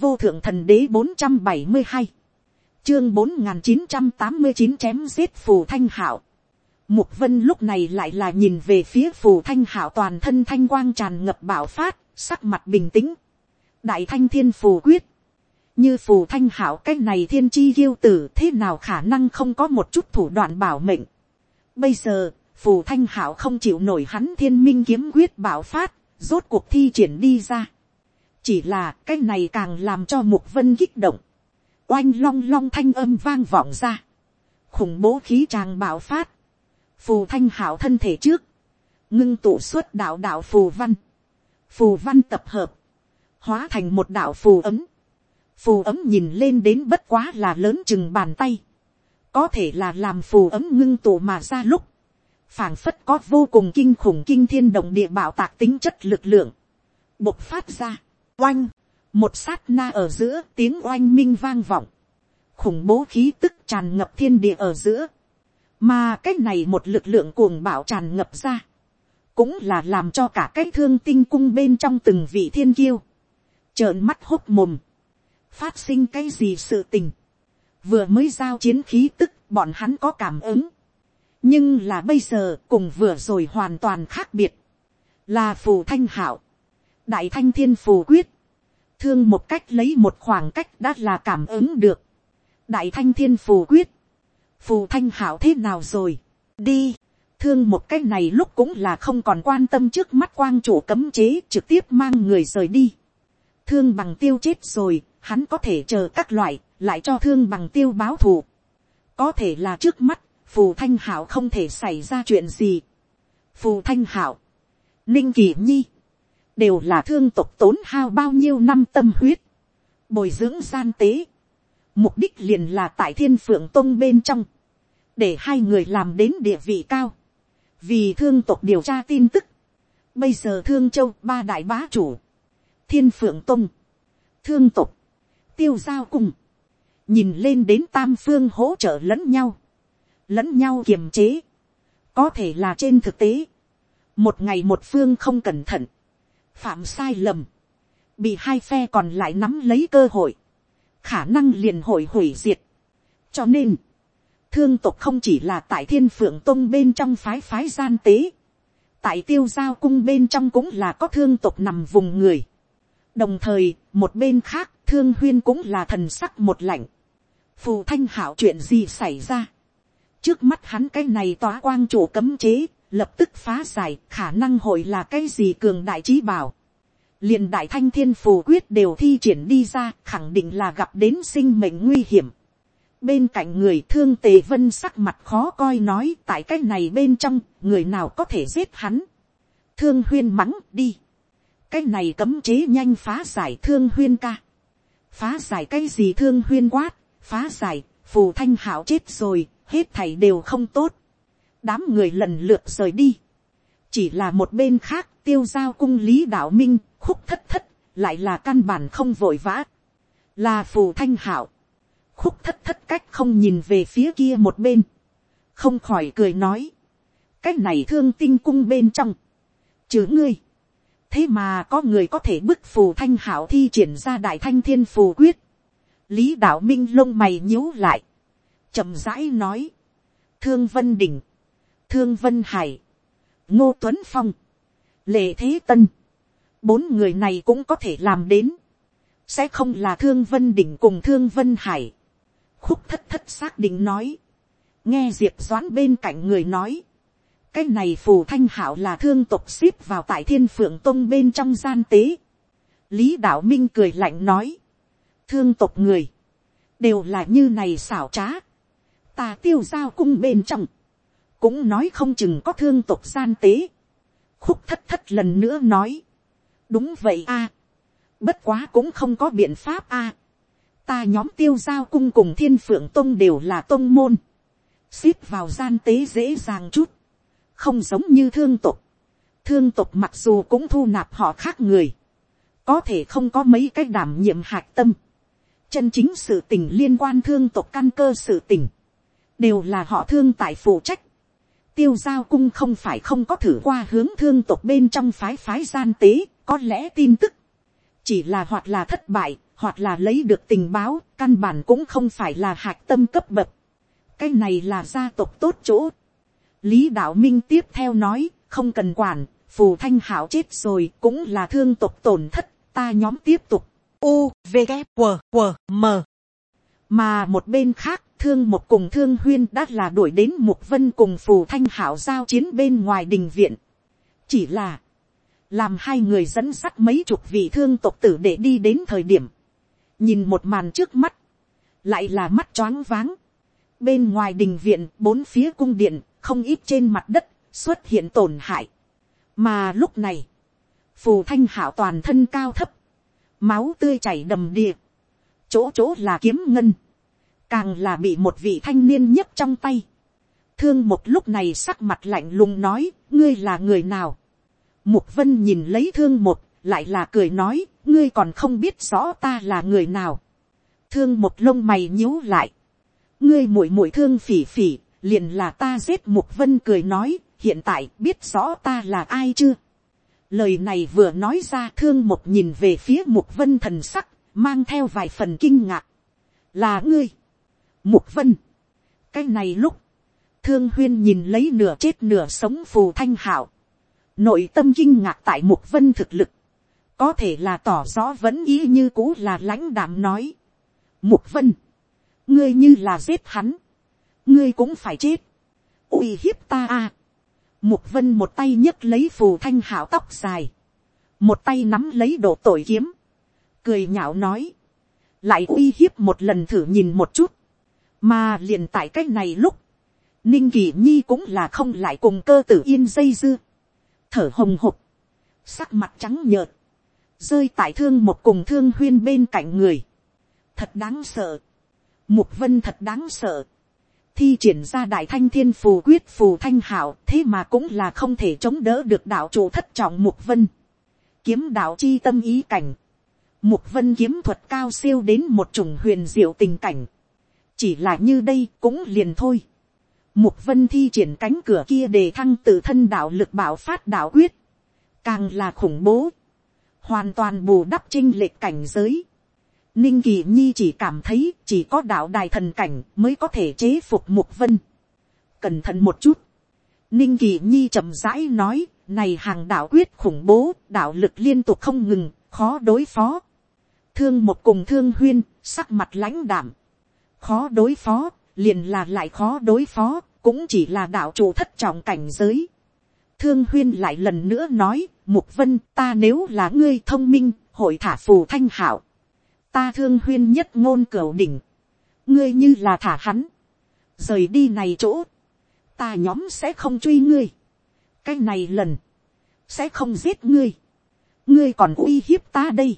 vô thượng thần đế bốn trăm bảy mươi hai, chương bốn n g h n chín trăm tám mươi chín chém giết phù thanh hảo. Mục vân lúc này lại là nhìn về phía phù thanh hảo toàn thân thanh quang tràn ngập bảo phát, sắc mặt bình tĩnh. đại thanh thiên phù quyết, như phù thanh hảo cái này thiên chi yêu tử thế nào khả năng không có một chút thủ đoạn bảo mệnh. Bây giờ, phù thanh hảo không chịu nổi hắn thiên minh kiếm quyết bảo phát, rốt cuộc thi triển đi ra chỉ là cái này càng làm cho mục vân kích động, oanh long long thanh âm vang vọng ra, khủng bố khí tràng bạo phát, phù thanh hảo thân thể trước, ngưng tụ xuất đạo đạo phù văn, phù văn tập hợp, hóa thành một đạo phù ấm, phù ấm nhìn lên đến bất quá là lớn chừng bàn tay, có thể là làm phù ấm ngưng tụ mà ra lúc, phảng phất có vô cùng kinh khủng kinh thiên động địa bảo tạc tính chất lực lượng, bộc phát ra, oanh, một sát na ở giữa tiếng oanh minh vang vọng, khủng bố khí tức tràn ngập thiên địa ở giữa, mà cái này một lực lượng cuồng bạo tràn ngập ra, cũng là làm cho cả cái thương tinh cung bên trong từng vị thiên kiêu, trợn mắt hốt mồm, phát sinh cái gì sự tình, vừa mới giao chiến khí tức bọn hắn có cảm ứng, nhưng là bây giờ cùng vừa rồi hoàn toàn khác biệt, là phù thanh hảo, đại thanh thiên phù quyết, thương một cách lấy một khoảng cách đã là cảm ứng được, đại thanh thiên phù quyết, phù thanh hảo thế nào rồi, đi, thương một cách này lúc cũng là không còn quan tâm trước mắt quang chủ cấm chế trực tiếp mang người rời đi, thương bằng tiêu chết rồi, hắn có thể chờ các loại, lại cho thương bằng tiêu báo thù, có thể là trước mắt, phù thanh hảo không thể xảy ra chuyện gì, phù thanh hảo, ninh kỳ nhi, đều là thương tộc tốn hao bao nhiêu năm tâm huyết, bồi dưỡng gian tế, mục đích liền là tại thiên phượng tôn bên trong, để hai người làm đến địa vị cao, vì thương tộc điều tra tin tức, bây giờ thương châu ba đại bá chủ, thiên phượng tôn thương tộc, tiêu giao cùng, nhìn lên đến tam phương hỗ trợ lẫn nhau, lẫn nhau kiềm chế, có thể là trên thực tế, một ngày một phương không cẩn thận, phạm sai lầm, bị hai phe còn lại nắm lấy cơ hội, khả năng liền hội hủy diệt. cho nên, thương tộc không chỉ là tại thiên phượng tông bên trong phái phái gian tế, tại tiêu giao cung bên trong cũng là có thương tộc nằm vùng người. đồng thời, một bên khác, thương huyên cũng là thần sắc một lạnh. phù thanh hảo chuyện gì xảy ra. trước mắt hắn cái này tỏa quang chủ cấm chế, lập tức phá giải khả năng hội là cái gì cường đại trí bảo. liền đại thanh thiên phù quyết đều thi triển đi ra khẳng định là gặp đến sinh mệnh nguy hiểm. bên cạnh người thương tề vân sắc mặt khó coi nói tại cái này bên trong người nào có thể giết hắn. thương huyên mắng đi. cái này cấm chế nhanh phá giải thương huyên ca. phá giải cái gì thương huyên quát, phá giải, phù thanh hảo chết rồi, hết thảy đều không tốt đám người lần lượt rời đi, chỉ là một bên khác tiêu giao cung lý đạo minh khúc thất thất lại là căn bản không vội vã, là phù thanh hảo, khúc thất thất cách không nhìn về phía kia một bên, không khỏi cười nói, cách này thương tinh cung bên trong, chứ ngươi, thế mà có người có thể bức phù thanh hảo thi triển ra đại thanh thiên phù quyết, lý đạo minh lông mày nhíu lại, chậm rãi nói, thương vân đỉnh, thương vân hải, ngô tuấn phong, lệ thế tân, bốn người này cũng có thể làm đến, sẽ không là thương vân đỉnh cùng thương vân hải. khúc thất thất xác định nói, nghe diệp doãn bên cạnh người nói, cái này phù thanh hảo là thương tộc xếp vào tại thiên phượng tông bên trong gian tế. lý đạo minh cười lạnh nói, thương Tộc người, đều là như này xảo trá, ta tiêu giao cung bên trong, cũng nói không chừng có thương tộc gian tế. khúc thất thất lần nữa nói, đúng vậy a, bất quá cũng không có biện pháp a. ta nhóm tiêu giao cung cùng thiên phượng tông đều là tông môn, ship vào gian tế dễ dàng chút, không giống như thương tộc. thương tộc mặc dù cũng thu nạp họ khác người, có thể không có mấy cái đảm nhiệm hạc tâm, chân chính sự tình liên quan thương tộc căn cơ sự tình, đều là họ thương tại phụ trách tiêu giao cung không phải không có thử qua hướng thương tộc bên trong phái phái gian tế, có lẽ tin tức, chỉ là hoặc là thất bại, hoặc là lấy được tình báo, căn bản cũng không phải là hạc tâm cấp bậc. cái này là gia tộc tốt chỗ. lý đạo minh tiếp theo nói, không cần quản, phù thanh hảo chết rồi cũng là thương tộc tổn thất, ta nhóm tiếp tục. U, V, K, W, W, M. mà một bên khác, thương một cùng thương huyên đã là đuổi đến mục vân cùng phù thanh hảo giao chiến bên ngoài đình viện. chỉ là, làm hai người dẫn sắt mấy chục vị thương tộc tử để đi đến thời điểm, nhìn một màn trước mắt, lại là mắt choáng váng. bên ngoài đình viện, bốn phía cung điện, không ít trên mặt đất, xuất hiện tổn hại. mà lúc này, phù thanh hảo toàn thân cao thấp, máu tươi chảy đầm đìa, chỗ chỗ là kiếm ngân, càng là bị một vị thanh niên nhấc trong tay. thương một lúc này sắc mặt lạnh lùng nói, ngươi là người nào. mục vân nhìn lấy thương một, lại là cười nói, ngươi còn không biết rõ ta là người nào. thương một lông mày nhíu lại. ngươi muội muội thương phỉ phỉ, liền là ta giết mục vân cười nói, hiện tại biết rõ ta là ai chưa. lời này vừa nói ra thương một nhìn về phía mục vân thần sắc, mang theo vài phần kinh ngạc. là ngươi mục vân. cái này lúc, thương huyên nhìn lấy nửa chết nửa sống phù thanh hảo. nội tâm kinh ngạc tại mục vân thực lực có thể là tỏ rõ vẫn ý như cũ là lãnh đạm nói. mục vân, ngươi như là giết hắn, ngươi cũng phải chết, uy hiếp ta à. mục vân một tay nhấc lấy phù thanh hảo tóc dài, một tay nắm lấy độ tội kiếm, cười nhạo nói, lại uy hiếp một lần thử nhìn một chút, mà liền tại cái này lúc, ninh kỳ nhi cũng là không lại cùng cơ tử yên dây dưa, thở hồng hộc, sắc mặt trắng nhợt, rơi tại thương một cùng thương huyên bên cạnh người. thật đáng sợ. mục vân thật đáng sợ. thi triển ra đại thanh thiên phù quyết phù thanh hảo thế mà cũng là không thể chống đỡ được đạo chủ thất trọng mục vân. kiếm đạo chi tâm ý cảnh. mục vân kiếm thuật cao siêu đến một chủng huyền diệu tình cảnh chỉ là như đây cũng liền thôi. Mục vân thi triển cánh cửa kia để thăng tự thân đạo lực bảo phát đạo quyết. Càng là khủng bố hoàn toàn bù đắp trinh lệch cảnh giới. Ninh kỳ nhi chỉ cảm thấy chỉ có đạo đài thần cảnh mới có thể chế phục mục vân. Cẩn thận một chút. Ninh kỳ nhi chậm rãi nói, này hàng đạo quyết khủng bố, đạo lực liên tục không ngừng, khó đối phó. Thương một cùng thương huyên, sắc mặt lãnh đảm. Khó đối phó, liền là lại khó đối phó, cũng chỉ là đạo chủ thất trọng cảnh giới. Thương huyên lại lần nữa nói, Mục vân ta nếu là ngươi thông minh, hội thả phù thanh hảo. Ta thương huyên nhất ngôn cửu đỉnh. Ngươi như là thả hắn. Rời đi này chỗ. Ta nhóm sẽ không truy ngươi. Cái này lần. Sẽ không giết ngươi. Ngươi còn uy hiếp ta đây.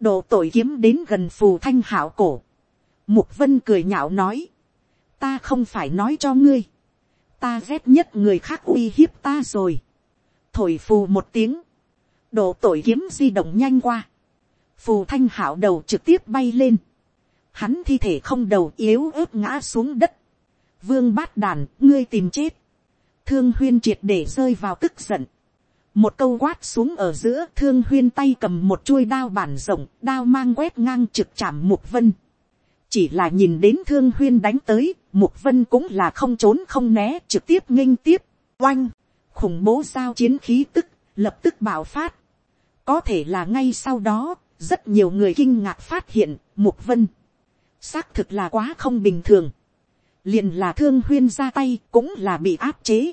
Độ tội kiếm đến gần phù thanh hảo cổ. Mục vân cười nhạo nói. Ta không phải nói cho ngươi. Ta ghét nhất người khác uy hiếp ta rồi. Thổi phù một tiếng, độ tội kiếm di động nhanh qua, phù thanh hảo đầu trực tiếp bay lên, hắn thi thể không đầu yếu ớt ngã xuống đất, vương bát đàn ngươi tìm chết, thương huyên triệt để rơi vào tức giận, một câu quát xuống ở giữa thương huyên tay cầm một chuôi đao bản rộng đao mang quét ngang trực chạm mục vân chỉ là nhìn đến thương huyên đánh tới mục vân cũng là không trốn không né trực tiếp nghênh tiếp oanh khủng bố giao chiến khí tức, lập tức bạo phát. Có thể là ngay sau đó, rất nhiều người kinh ngạc phát hiện, mục vân. Xác thực là quá không bình thường. liền là thương huyên ra tay, cũng là bị áp chế.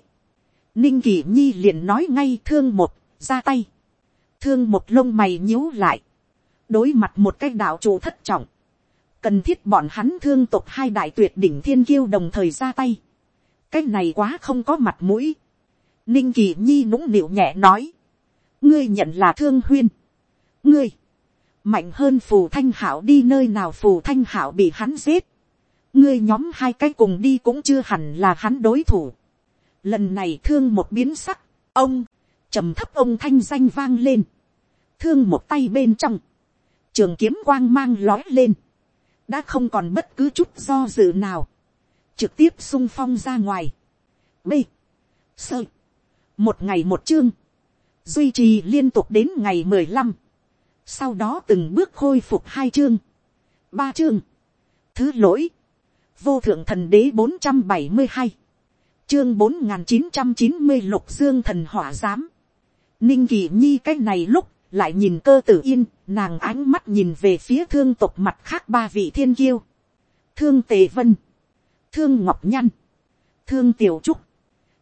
Ninh kỷ nhi liền nói ngay thương một, ra tay. Thương một lông mày nhíu lại. Đối mặt một cái đạo chủ thất trọng. Cần thiết bọn hắn thương tục hai đại tuyệt đỉnh thiên kiêu đồng thời ra tay. Cái này quá không có mặt mũi Ninh kỳ nhi nũng nịu nhẹ nói. Ngươi nhận là thương huyên. Ngươi. Mạnh hơn phù thanh hảo đi nơi nào phù thanh hảo bị hắn giết. Ngươi nhóm hai cái cùng đi cũng chưa hẳn là hắn đối thủ. Lần này thương một biến sắc. Ông. trầm thấp ông thanh danh vang lên. Thương một tay bên trong. Trường kiếm quang mang lói lên. Đã không còn bất cứ chút do dự nào. Trực tiếp sung phong ra ngoài. B. Sơ. Một ngày một chương, duy trì liên tục đến ngày mười lăm, sau đó từng bước khôi phục hai chương, ba chương, thứ lỗi, vô thượng thần đế bốn trăm bảy mươi hai, chương bốn n g h n chín trăm chín mươi lục dương thần hỏa giám, ninh kỳ nhi cái này lúc lại nhìn cơ tử yên, nàng ánh mắt nhìn về phía thương tộc mặt khác ba vị thiên kiêu, thương tề vân, thương ngọc nhăn, thương tiểu trúc,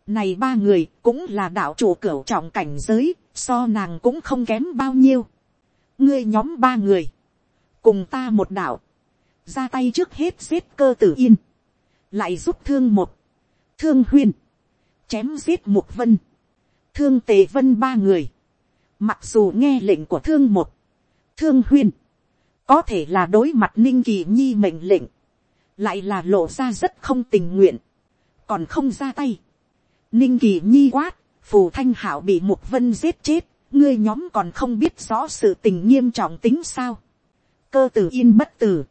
này ba người cũng là đạo chủ cửu trọng cảnh giới, so nàng cũng không kém bao nhiêu. ngươi nhóm ba người, cùng ta một đạo, ra tay trước hết giết cơ tử yên, lại giúp thương một, thương huyên, chém giết mục vân, thương tề vân ba người, mặc dù nghe lệnh của thương một, thương huyên, có thể là đối mặt ninh kỳ nhi mệnh lệnh, lại là lộ ra rất không tình nguyện, còn không ra tay. ninh kỳ nhi quát, phù thanh hảo bị mục vân giết chết, ngươi nhóm còn không biết rõ sự tình nghiêm trọng tính sao. cơ tử yên bất tử,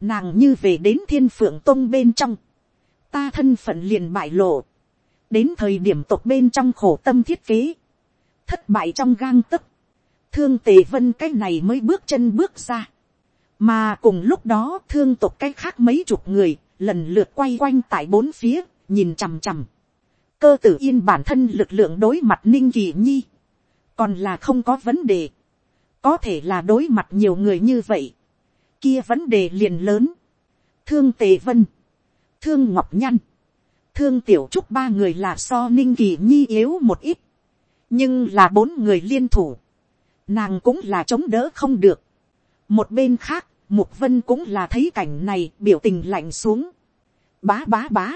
nàng như về đến thiên phượng tông bên trong, ta thân phận liền bại lộ, đến thời điểm tộc bên trong khổ tâm thiết kế, thất bại trong gang tấc, thương tề vân cái này mới bước chân bước ra, mà cùng lúc đó thương tộc cái khác mấy chục người, lần lượt quay quanh tại bốn phía, nhìn chằm chằm, cơ tử yên bản thân lực lượng đối mặt ninh kỳ nhi, còn là không có vấn đề, có thể là đối mặt nhiều người như vậy, kia vấn đề liền lớn. Thương tề vân, thương ngọc nhăn, thương tiểu trúc ba người là so ninh kỳ nhi yếu một ít nhưng là bốn người liên thủ. nàng cũng là chống đỡ không được. một bên khác, mục vân cũng là thấy cảnh này biểu tình lạnh xuống. bá bá bá.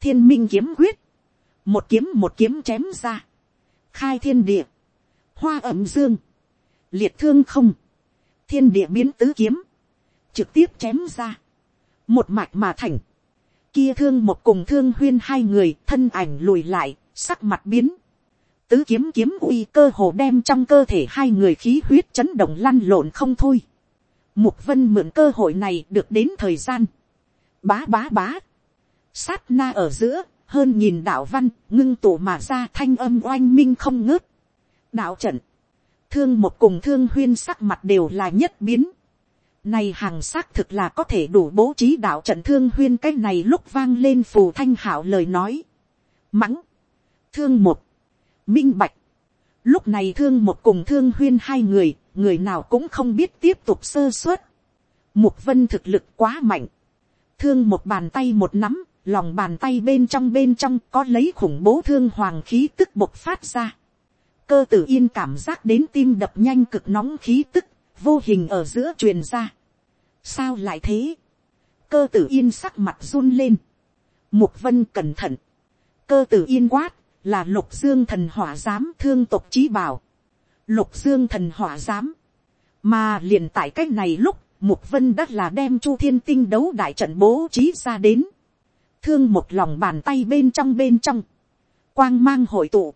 thiên minh kiếm quyết. một kiếm một kiếm chém ra. khai thiên địa. hoa ẩm dương. liệt thương không. thiên địa biến tứ kiếm trực tiếp chém ra, một mạch mà thành, kia thương một cùng thương huyên hai người thân ảnh lùi lại, sắc mặt biến, tứ kiếm kiếm uy cơ hồ đem trong cơ thể hai người khí huyết chấn động lăn lộn không thôi. Mục vân mượn cơ hội này được đến thời gian. Bá bá bá. Sát na ở giữa, hơn nhìn đạo văn, ngưng tụ mà ra thanh âm oanh minh không ngớt. Đạo trận. Thương một cùng thương huyên sắc mặt đều là nhất biến. Này hàng xác thực là có thể đủ bố trí đạo trận thương huyên cái này lúc vang lên phù thanh hảo lời nói. Mắng. Thương một. Minh bạch. Lúc này thương một cùng thương huyên hai người, người nào cũng không biết tiếp tục sơ suất. Mục vân thực lực quá mạnh. Thương một bàn tay một nắm, lòng bàn tay bên trong bên trong có lấy khủng bố thương hoàng khí tức bộc phát ra. Cơ tử yên cảm giác đến tim đập nhanh cực nóng khí tức, vô hình ở giữa truyền ra sao lại thế, cơ tử yên sắc mặt run lên, mục vân cẩn thận, cơ tử yên quát, là lục dương thần hỏa giám thương tộc trí bảo, lục dương thần hỏa giám, mà liền tại cách này lúc, mục vân đất là đem chu thiên tinh đấu đại trận bố trí ra đến, thương một lòng bàn tay bên trong bên trong, quang mang hội tụ,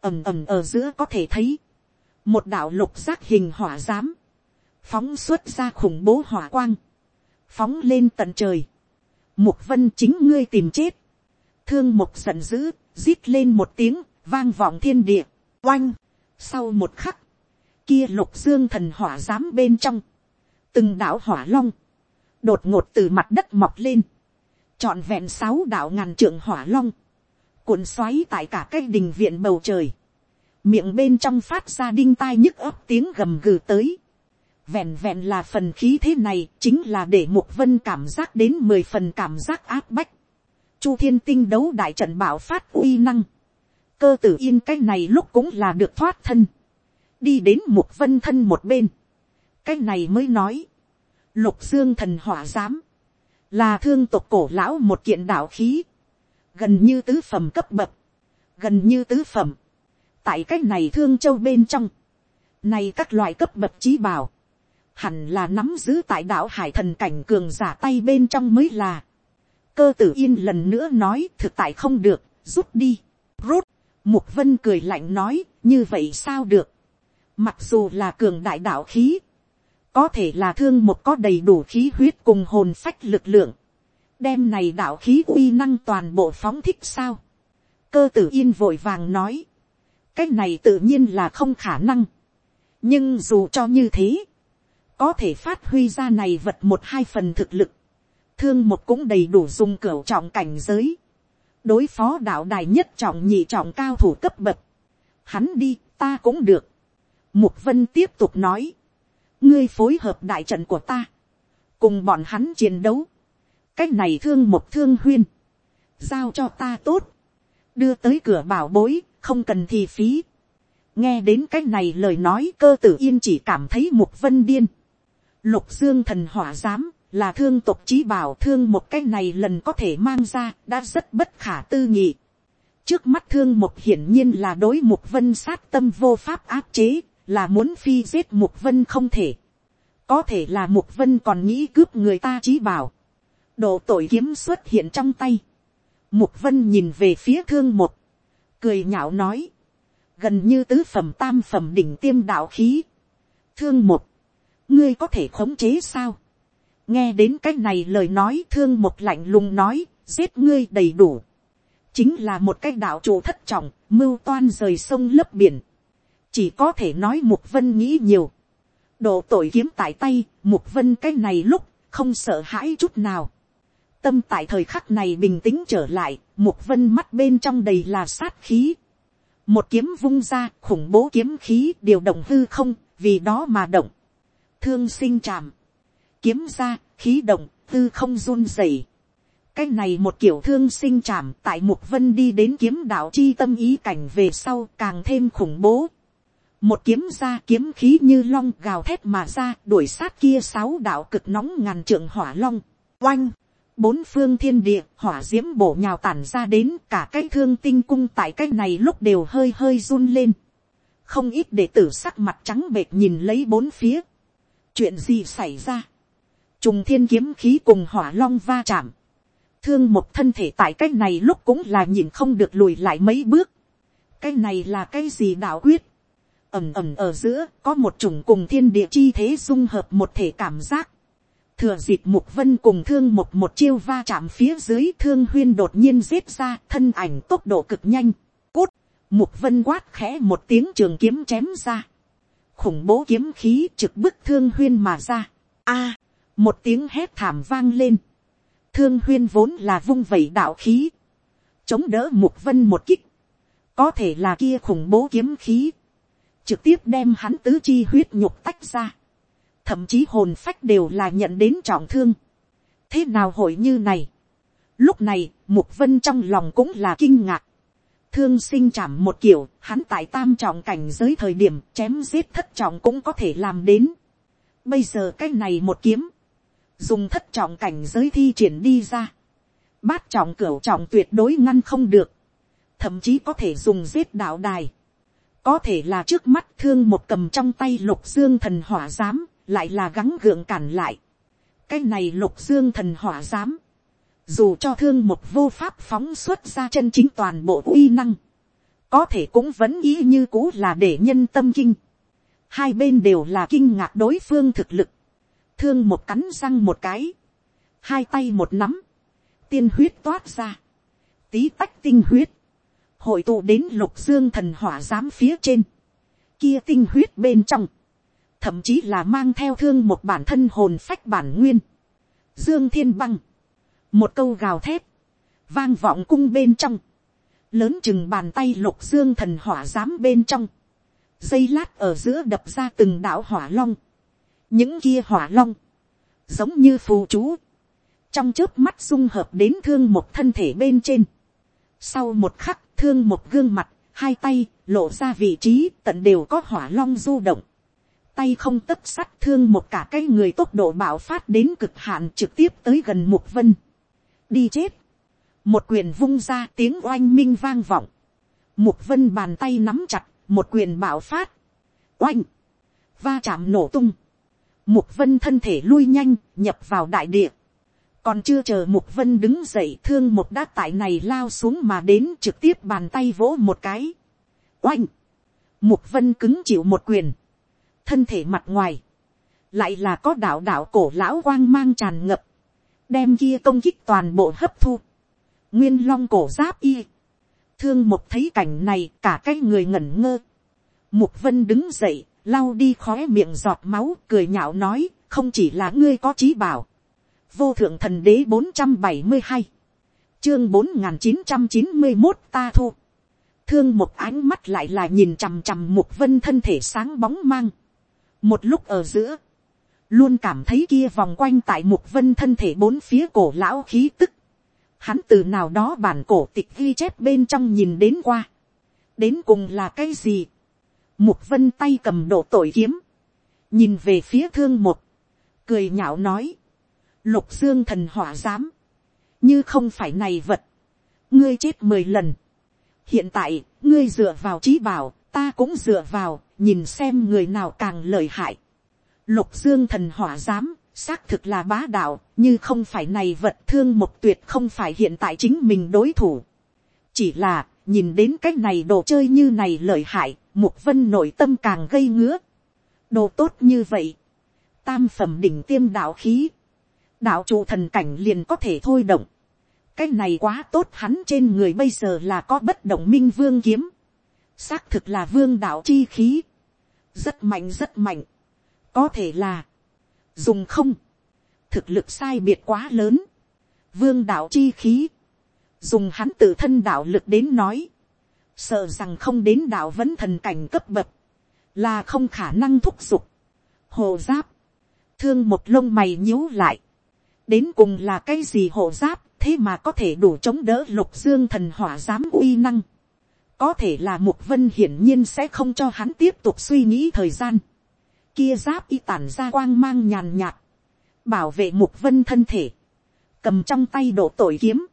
ầm ầm ở giữa có thể thấy, một đạo lục giác hình hỏa giám, phóng xuất ra khủng bố hỏa quang, phóng lên tận trời, mục vân chính ngươi tìm chết, thương mục giận dữ, rít lên một tiếng, vang vọng thiên địa, oanh, sau một khắc, kia lục dương thần hỏa giám bên trong, từng đạo hỏa long, đột ngột từ mặt đất mọc lên, trọn vẹn sáu đạo ngàn trượng hỏa long, cuộn xoáy tại cả cái đình viện bầu trời, miệng bên trong phát ra đinh tai nhức ấp tiếng gầm gừ tới, vẹn vẹn là phần khí thế này chính là để mục vân cảm giác đến mười phần cảm giác áp bách. Chu thiên tinh đấu đại trận bảo phát uy năng. Cơ tử yên cái này lúc cũng là được thoát thân. Đi đến một vân thân một bên. Cái này mới nói. Lục dương thần hỏa giám. Là thương tộc cổ lão một kiện đạo khí. Gần như tứ phẩm cấp bậc. Gần như tứ phẩm. Tại cái này thương châu bên trong. Này các loại cấp bậc trí bảo hẳn là nắm giữ tại đạo hải thần cảnh cường giả tay bên trong mới là cơ tử yên lần nữa nói thực tại không được, rút đi, rút, mục vân cười lạnh nói, như vậy sao được. mặc dù là cường đại đạo khí, có thể là thương một có đầy đủ khí huyết cùng hồn phách lực lượng, đem này đạo khí uy năng toàn bộ phóng thích sao. cơ tử yên vội vàng nói, cái này tự nhiên là không khả năng nhưng dù cho như thế, có thể phát huy ra này vật một hai phần thực lực, thương một cũng đầy đủ dùng cửa trọng cảnh giới, đối phó đạo đài nhất trọng nhị trọng cao thủ cấp bậc, hắn đi ta cũng được, mục vân tiếp tục nói, ngươi phối hợp đại trận của ta, cùng bọn hắn chiến đấu, cách này thương một thương huyên, giao cho ta tốt, đưa tới cửa bảo bối, không cần thì phí. nghe đến cách này lời nói cơ tử yên chỉ cảm thấy mục vân điên. lục dương thần hỏa giám là thương tộc trí bảo thương một cái này lần có thể mang ra đã rất bất khả tư nghị. trước mắt thương một hiển nhiên là đối mục vân sát tâm vô pháp áp chế, là muốn phi giết mục vân không thể. có thể là mục vân còn nghĩ cướp người ta trí bảo. độ tội kiếm xuất hiện trong tay Mục vân nhìn về phía thương một. Cười nhạo nói. Gần như tứ phẩm tam phẩm đỉnh tiêm đạo khí. Thương một. Ngươi có thể khống chế sao? Nghe đến cái này lời nói thương một lạnh lùng nói. Giết ngươi đầy đủ. Chính là một cái đạo chủ thất trọng. Mưu toan rời sông lấp biển. Chỉ có thể nói Mục Vân nghĩ nhiều. Độ tội kiếm tại tay. Mục Vân cái này lúc không sợ hãi chút nào tâm tại thời khắc này bình tĩnh trở lại, mục vân mắt bên trong đầy là sát khí. Một kiếm vung ra, khủng bố kiếm khí điều động hư không, vì đó mà động. Thương sinh chạm. Kiếm ra, khí động, tư không run rẩy. Cái này một kiểu thương sinh chạm tại một vân đi đến kiếm đạo chi tâm ý cảnh về sau càng thêm khủng bố. Một kiếm ra kiếm khí như long gào thét mà ra đuổi sát kia sáu đạo cực nóng ngàn trượng hỏa long. Oanh! bốn phương thiên địa hỏa d i ễ m bổ nhào tản ra đến cả cái thương tinh cung tại cái này lúc đều hơi hơi run lên. không ít đệ tử sắc mặt trắng bệt nhìn lấy bốn phía. chuyện gì xảy ra trùng thiên kiếm khí cùng hỏa long va chạm. thương một thân thể tại cái này lúc cũng là nhìn không được lùi lại mấy bước. cái này là cái gì đạo quyết. ẩm ẩm ở giữa, có một chủng cùng thiên địa chi thế dung hợp một thể cảm giác thừa dịp mục vân cùng thương một một chiêu va chạm phía dưới, thương huyên đột nhiên giết ra thân ảnh tốc độ cực nhanh cút mục vân quát khẽ một tiếng trường kiếm chém ra khủng bố kiếm khí trực bức thương huyên mà ra a một tiếng hét thảm vang lên thương huyên vốn là vung vẩy đạo khí chống đỡ mục vân một kích có thể là kia khủng bố kiếm khí trực tiếp đem hắn tứ chi huyết nhục tách ra thậm chí hồn phách đều là nhận đến trọng thương. thế nào hội như này. lúc này, mục vân trong lòng cũng là kinh ngạc. thương sinh chảm một kiểu, hắn tại tam trọng cảnh giới thời điểm chém giết thất trọng cũng có thể làm đến. bây giờ cái này một kiếm, dùng thất trọng cảnh giới thi triển đi ra. bát trọng cửu trọng tuyệt đối ngăn không được. thậm chí có thể dùng giết đạo đài có thể là trước mắt thương một cầm trong tay lục dương thần hỏa giám, lại là gắng gượng cản lại. cái này lục dương thần hỏa giám, dù cho thương một vô pháp phóng xuất ra chân chính toàn bộ uy năng, có thể cũng vẫn ý như cũ là để nhân tâm kinh. hai bên đều là kinh ngạc đối phương thực lực, thương một cắn răng một cái, hai tay một nắm, tiên huyết toát ra, tí tách tinh huyết, hội tụ đến lục dương thần hỏa giám phía trên, kia tinh huyết bên trong, thậm chí là mang theo thương một bản thân hồn phách bản nguyên. Dương thiên băng, một câu gào thép, vang vọng cung bên trong, lớn chừng bàn tay lục dương thần hỏa giám bên trong, dây lát ở giữa đập ra từng đạo hỏa long, những kia hỏa long, giống như phù chú, trong trước mắt dung hợp đến thương một thân thể bên trên. Sau một khắc thương một gương mặt, hai tay lộ ra vị trí tận đều có hỏa long du động tay không tất sắt thương một cả cái người tốc độ bạo phát đến cực hạn trực tiếp tới gần mục vân. đi chết. một quyền vung ra tiếng oanh minh vang vọng. mục vân bàn tay nắm chặt, một quyền bạo phát. oanh. va chạm nổ tung mục vân thân thể lui nhanh, nhập vào đại địa. còn chưa chờ mục vân đứng dậy thương một đá tại này lao xuống mà đến trực tiếp bàn tay vỗ một cái. oanh. mục vân cứng chịu một quyền thân thể mặt ngoài, lại là có đạo đạo cổ lão quang mang tràn ngập, đem kia công kích toàn bộ hấp thu, nguyên long cổ giáp y, thương một thấy cảnh này cả cái người ngẩn ngơ, mục vân đứng dậy, lau đi khóe miệng giọt máu, cười nhạo nói, không chỉ là ngươi có trí bảo. Vô thượng thần đế bốn trăm bảy mươi hai. Chương bốn n g h n chín trăm chín mươi một ta thu. Thương một ánh mắt lại là nhìn chằm chằm một vân thân thể sáng bóng mang. Một lúc ở giữa, luôn cảm thấy kia vòng quanh tại một vân thân thể bốn phía cổ lão khí tức. Hắn từ nào đó bản cổ tịch ghi chép bên trong nhìn đến qua. Đến cùng là cái gì? Mục vân tay cầm độ tội kiếm nhìn về phía thương một cười nhạo nói lục dương thần hỏa giám, như không phải này vật, ngươi chết mười lần. hiện tại, ngươi dựa vào trí bảo, ta cũng dựa vào, nhìn xem người nào càng lợi hại. lục dương thần hỏa giám, xác thực là bá đạo, như không phải này vật thương một tuyệt không phải hiện tại chính mình đối thủ. chỉ là, nhìn đến cái này đồ chơi như này lợi hại, mục vân nội tâm càng gây ngứa. đồ tốt như vậy, tam phẩm đỉnh tiêm đạo khí, đạo trụ thần cảnh liền có thể thôi động. cái này quá tốt hắn trên người bây giờ là có bất động minh vương kiếm. xác thực là vương đạo chi khí. rất mạnh rất mạnh. có thể là, dùng không, thực lực sai biệt quá lớn. vương đạo chi khí, dùng hắn tự thân đạo lực đến nói, sợ rằng không đến đạo vẫn thần cảnh cấp bậc, là không khả năng thúc giục. hồ giáp, thương một lông mày nhíu lại, đến cùng là cái gì hộ giáp, thế mà có thể đủ chống đỡ lục dương thần hỏa giám uy năng. có thể là mục vân hiển nhiên sẽ không cho hắn tiếp tục suy nghĩ thời gian. kia giáp y tản ra quang mang nhàn nhạt, bảo vệ mục vân thân thể, cầm trong tay độ tội kiếm,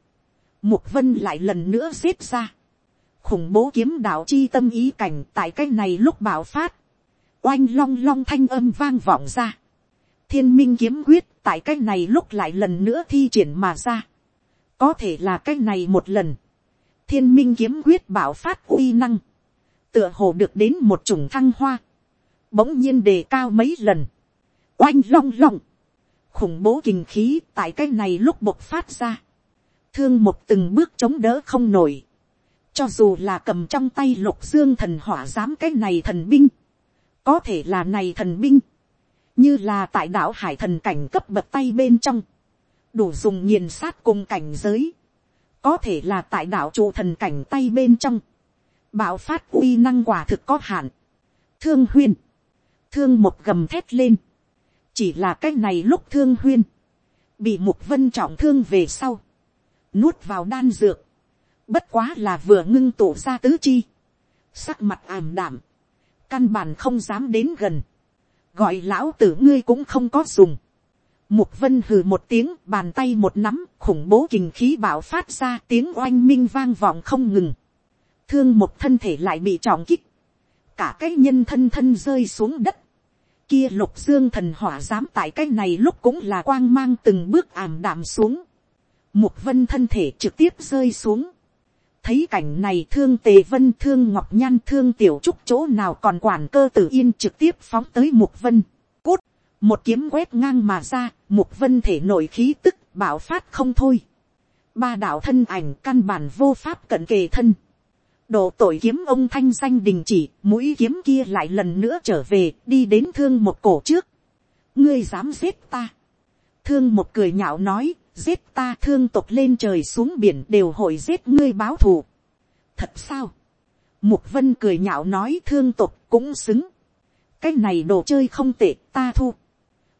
mục vân lại lần nữa xếp ra, khủng bố kiếm đạo chi tâm ý cảnh tại cái này lúc bảo phát, oanh long long thanh âm vang vọng ra, thiên minh kiếm quyết tại cái này lúc lại lần nữa thi triển mà ra. Có thể là cái này một lần. Thiên minh kiếm quyết bảo phát uy năng. Tựa hồ được đến một chủng thăng hoa. Bỗng nhiên đề cao mấy lần. Oanh long long. Khủng bố kinh khí tại cái này lúc bộc phát ra. Thương một từng bước chống đỡ không nổi. Cho dù là cầm trong tay lục dương thần hỏa giám cái này thần binh. Có thể là này thần binh như là tại đảo hải thần cảnh cấp bậc tay bên trong, đủ dùng nghiền sát cùng cảnh giới, có thể là tại đảo trụ thần cảnh tay bên trong, bạo phát uy năng quả thực có hạn, thương huyên, thương một gầm thét lên, chỉ là cái này lúc thương huyên, bị mục vân trọng thương về sau, nuốt vào đan dược, bất quá là vừa ngưng tụ ra tứ chi, sắc mặt ảm đảm, căn bản không dám đến gần, gọi lão tử ngươi cũng không có dùng. Mục vân hừ một tiếng, bàn tay một nắm, khủng bố kình khí bạo phát ra tiếng oanh minh vang vọng không ngừng. Thương một thân thể lại bị trọng kích. Cả cái nhân thân thân rơi xuống đất. Kia lục dương thần hỏa dám tại cái này lúc cũng là quang mang từng bước ảm đạm xuống. Mục vân thân thể trực tiếp rơi xuống thấy cảnh này thương tề vân thương ngọc nhan thương tiểu trúc chỗ nào còn quản cơ tử yên trực tiếp phóng tới mục vân. Cút, một kiếm quét ngang mà ra, mục vân thể nổi khí tức bảo phát không thôi. Ba đạo thân ảnh căn bản vô pháp cận kề thân. Độ tội kiếm ông thanh danh đình chỉ, mũi kiếm kia lại lần nữa trở về, đi đến thương một cổ trước. Ngươi dám giết ta. Thương một cười nhạo nói, giết ta thương tộc lên trời xuống biển đều hội giết ngươi báo thù. thật sao. mục vân cười nhạo nói thương tộc cũng xứng. cái này đồ chơi không tệ ta thu.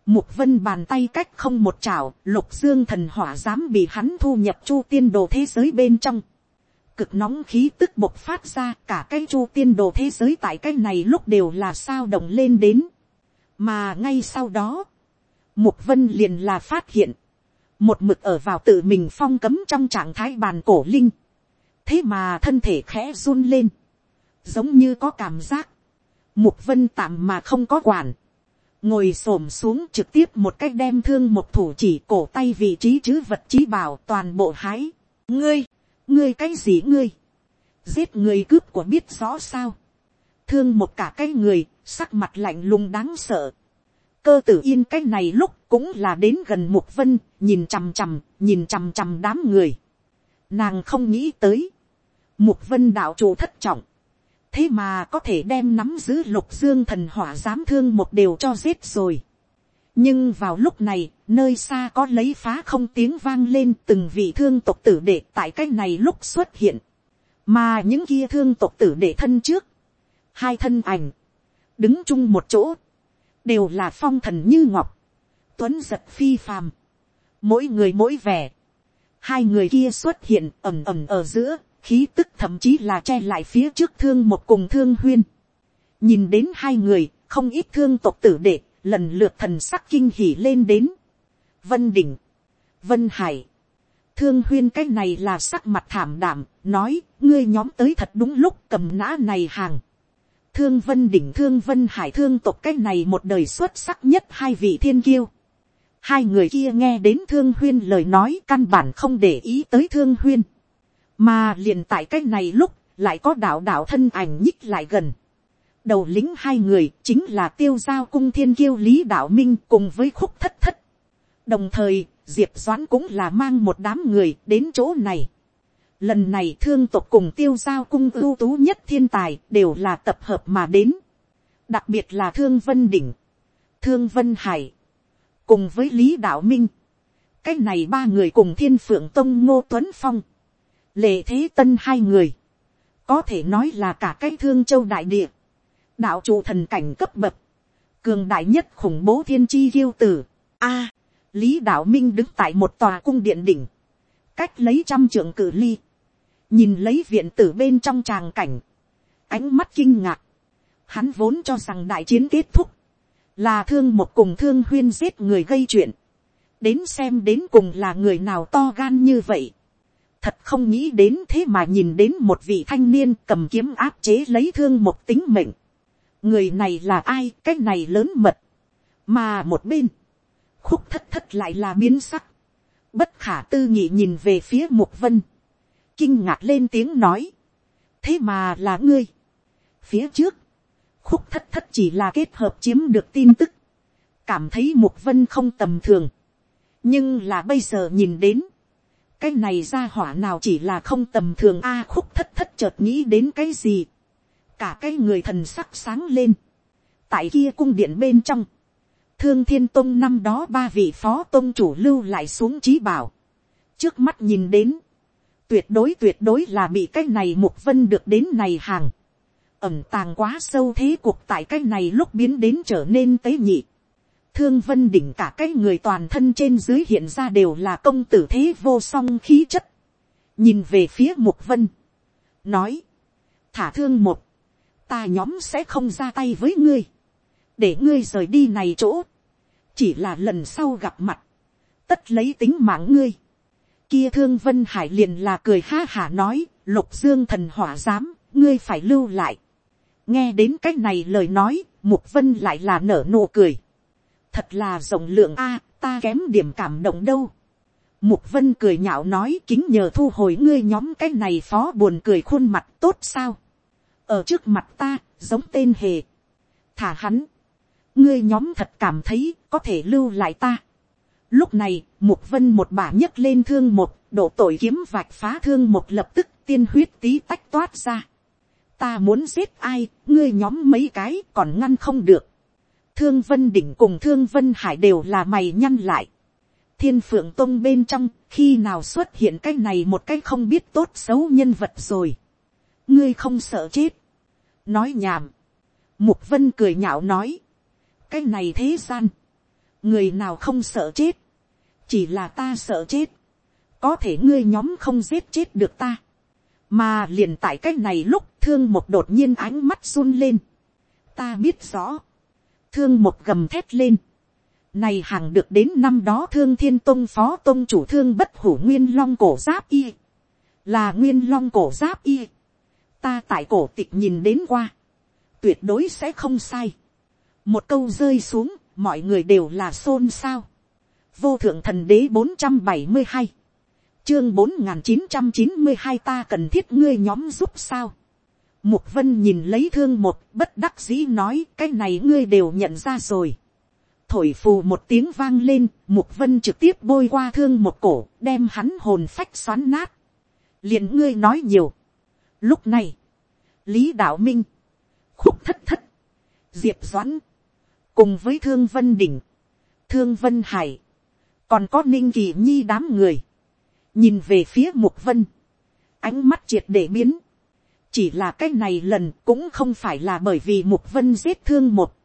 mục vân bàn tay cách không một chảo lục dương thần hỏa dám bị hắn thu nhập chu tiên đồ thế giới bên trong. cực nóng khí tức bộc phát ra cả cái chu tiên đồ thế giới tại cái này lúc đều là sao động lên đến. mà ngay sau đó, mục vân liền là phát hiện một mực ở vào tự mình phong cấm trong trạng thái bàn cổ linh, thế mà thân thể khẽ run lên, giống như có cảm giác, mục vân tạm mà không có quản, ngồi s ổ m xuống trực tiếp một cách đem thương một thủ chỉ cổ tay vị trí chứ vật trí bảo toàn bộ hái, ngươi, ngươi cái gì ngươi, giết người cướp của biết rõ sao, thương một cả cái người, sắc mặt lạnh lùng đáng sợ, cơ tử yên cái này lúc cũng là đến gần mục vân, nhìn chằm chằm, nhìn chằm chằm đám người. Nàng không nghĩ tới. Mục vân đạo chủ thất trọng. thế mà có thể đem nắm giữ lục dương thần hỏa giám thương một đều cho giết rồi. nhưng vào lúc này, nơi xa có lấy phá không tiếng vang lên từng vị thương tộc tử đệ tại cách này lúc xuất hiện. mà những kia thương tộc tử đệ thân trước, hai thân ảnh, đứng chung một chỗ, đều là phong thần như ngọc, tuấn giật phi phàm, mỗi người mỗi vẻ, hai người kia xuất hiện ẩm ẩm ở giữa, khí tức thậm chí là che lại phía trước thương một cùng thương huyên. nhìn đến hai người, không ít thương tộc tử đệ, lần lượt thần sắc kinh hỉ lên đến. vân đỉnh, vân hải, thương huyên cái này là sắc mặt thảm đảm, nói, ngươi nhóm tới thật đúng lúc cầm nã này hàng. thương vân đỉnh thương vân hải thương tộc cái này một đời xuất sắc nhất hai vị thiên kiêu hai người kia nghe đến thương huyên lời nói căn bản không để ý tới thương huyên mà liền tại cái này lúc, lại có đạo đạo thân ảnh nhích lại gần. đầu lính hai người chính là tiêu giao cung thiên kiêu lý đạo minh cùng với khúc thất thất. đồng thời, diệp doãn cũng là mang một đám người đến chỗ này. lần này thương tộc cùng tiêu giao cung ưu tú nhất thiên tài đều là tập hợp mà đến. đặc biệt là thương vân đỉnh, thương vân hải, cùng với lý đạo minh. cái này ba người cùng thiên phượng tông ngô tuấn phong. lệ thế tân hai người, có thể nói là cả cái thương châu đại địa, đạo trụ thần cảnh cấp bậc, cường đại nhất khủng bố thiên chi kiêu tử. A, lý đạo minh đứng tại một tòa cung điện đỉnh, cách lấy trăm trượng cử ly, nhìn lấy viện tử bên trong tràng cảnh, ánh mắt kinh ngạc, hắn vốn cho rằng đại chiến kết thúc, là thương một cùng thương huyên giết người gây chuyện, đến xem đến cùng là người nào to gan như vậy, thật không nghĩ đến thế mà nhìn đến một vị thanh niên cầm kiếm áp chế lấy thương một tính mệnh. người này là ai cái này lớn mật. mà một bên, khúc thất thất lại là biến sắc. bất khả tư nghị nhìn về phía mục vân. kinh ngạc lên tiếng nói. thế mà là ngươi. phía trước, khúc thất thất chỉ là kết hợp chiếm được tin tức. cảm thấy mục vân không tầm thường. nhưng là bây giờ nhìn đến, cái này ra hỏa nào chỉ là không tầm thường a à, khúc thất thất chợt nghĩ đến cái gì. cả cái người thần sắc sáng lên. tại kia cung điện bên trong, thương thiên tông năm đó ba vị phó tông chủ lưu lại xuống trí bảo. trước mắt nhìn đến, tuyệt đối tuyệt đối là bị cái này mục vân được đến này hàng ẩm tàng quá sâu thế cuộc tại cái này lúc biến đến trở nên tế nhị thương vân đỉnh cả cái người toàn thân trên dưới hiện ra đều là công tử thế vô song khí chất. nhìn về phía mục vân. nói, thả thương một, ta nhóm sẽ không ra tay với ngươi, để ngươi rời đi này chỗ, chỉ là lần sau gặp mặt, tất lấy tính mạng ngươi. kia thương vân hải liền là cười ha hả nói, lục dương thần hỏa giám, ngươi phải lưu lại nghe đến cái này lời nói, mục vân lại là nở nụ cười thật là rộng lượng a, ta kém điểm cảm động đâu. Mục vân cười nhạo nói kính nhờ thu hồi ngươi nhóm cái này phó buồn cười khuôn mặt tốt sao. ở trước mặt ta, giống tên hề. thả hắn. ngươi nhóm thật cảm thấy có thể lưu lại ta. lúc này, mục vân một bà nhấc lên thương một, độ tội kiếm vạch phá thương một lập tức tiên huyết tí tách toát ra ta muốn giết ai, ngươi nhóm mấy cái còn ngăn không được thương vân đỉnh cùng thương vân hải đều là mày nhăn lại. thiên phượng tông bên trong khi nào xuất hiện cái này một cái không biết tốt xấu nhân vật rồi. ngươi không sợ chết. nói nhảm. mục vân cười nhạo nói. cái này thế gian. người nào không sợ chết. chỉ là ta sợ chết. có thể ngươi nhóm không giết chết được ta. mà liền tại cái này lúc thương một đột nhiên ánh mắt run lên. ta biết rõ thương một gầm thét lên. Này hàng được đến năm đó thương thiên tông phó tông chủ thương bất hủ nguyên long cổ giáp y. Là nguyên long cổ giáp y. Ta tại cổ tịch nhìn đến qua. Tuyệt đối sẽ không sai. Một câu rơi xuống, mọi người đều là xôn xao. Vô thượng thần đế bốn trăm bảy mươi hai Chương bốn chín trăm chín mươi hai ta cần thiết ngươi nhóm giúp sao Mục vân nhìn lấy thương một bất đắc dĩ nói cái này ngươi đều nhận ra rồi. Thổi phù một tiếng vang lên, mục vân trực tiếp bôi qua thương một cổ, đem hắn hồn phách xoắn nát. liền ngươi nói nhiều. Lúc này, lý đạo minh, khúc thất thất, diệp doãn, cùng với thương vân đỉnh, thương vân hải, còn có ninh kỳ nhi đám người, nhìn về phía mục vân, ánh mắt triệt để biến, chỉ là cái này lần cũng không phải là bởi vì mục vân giết thương một,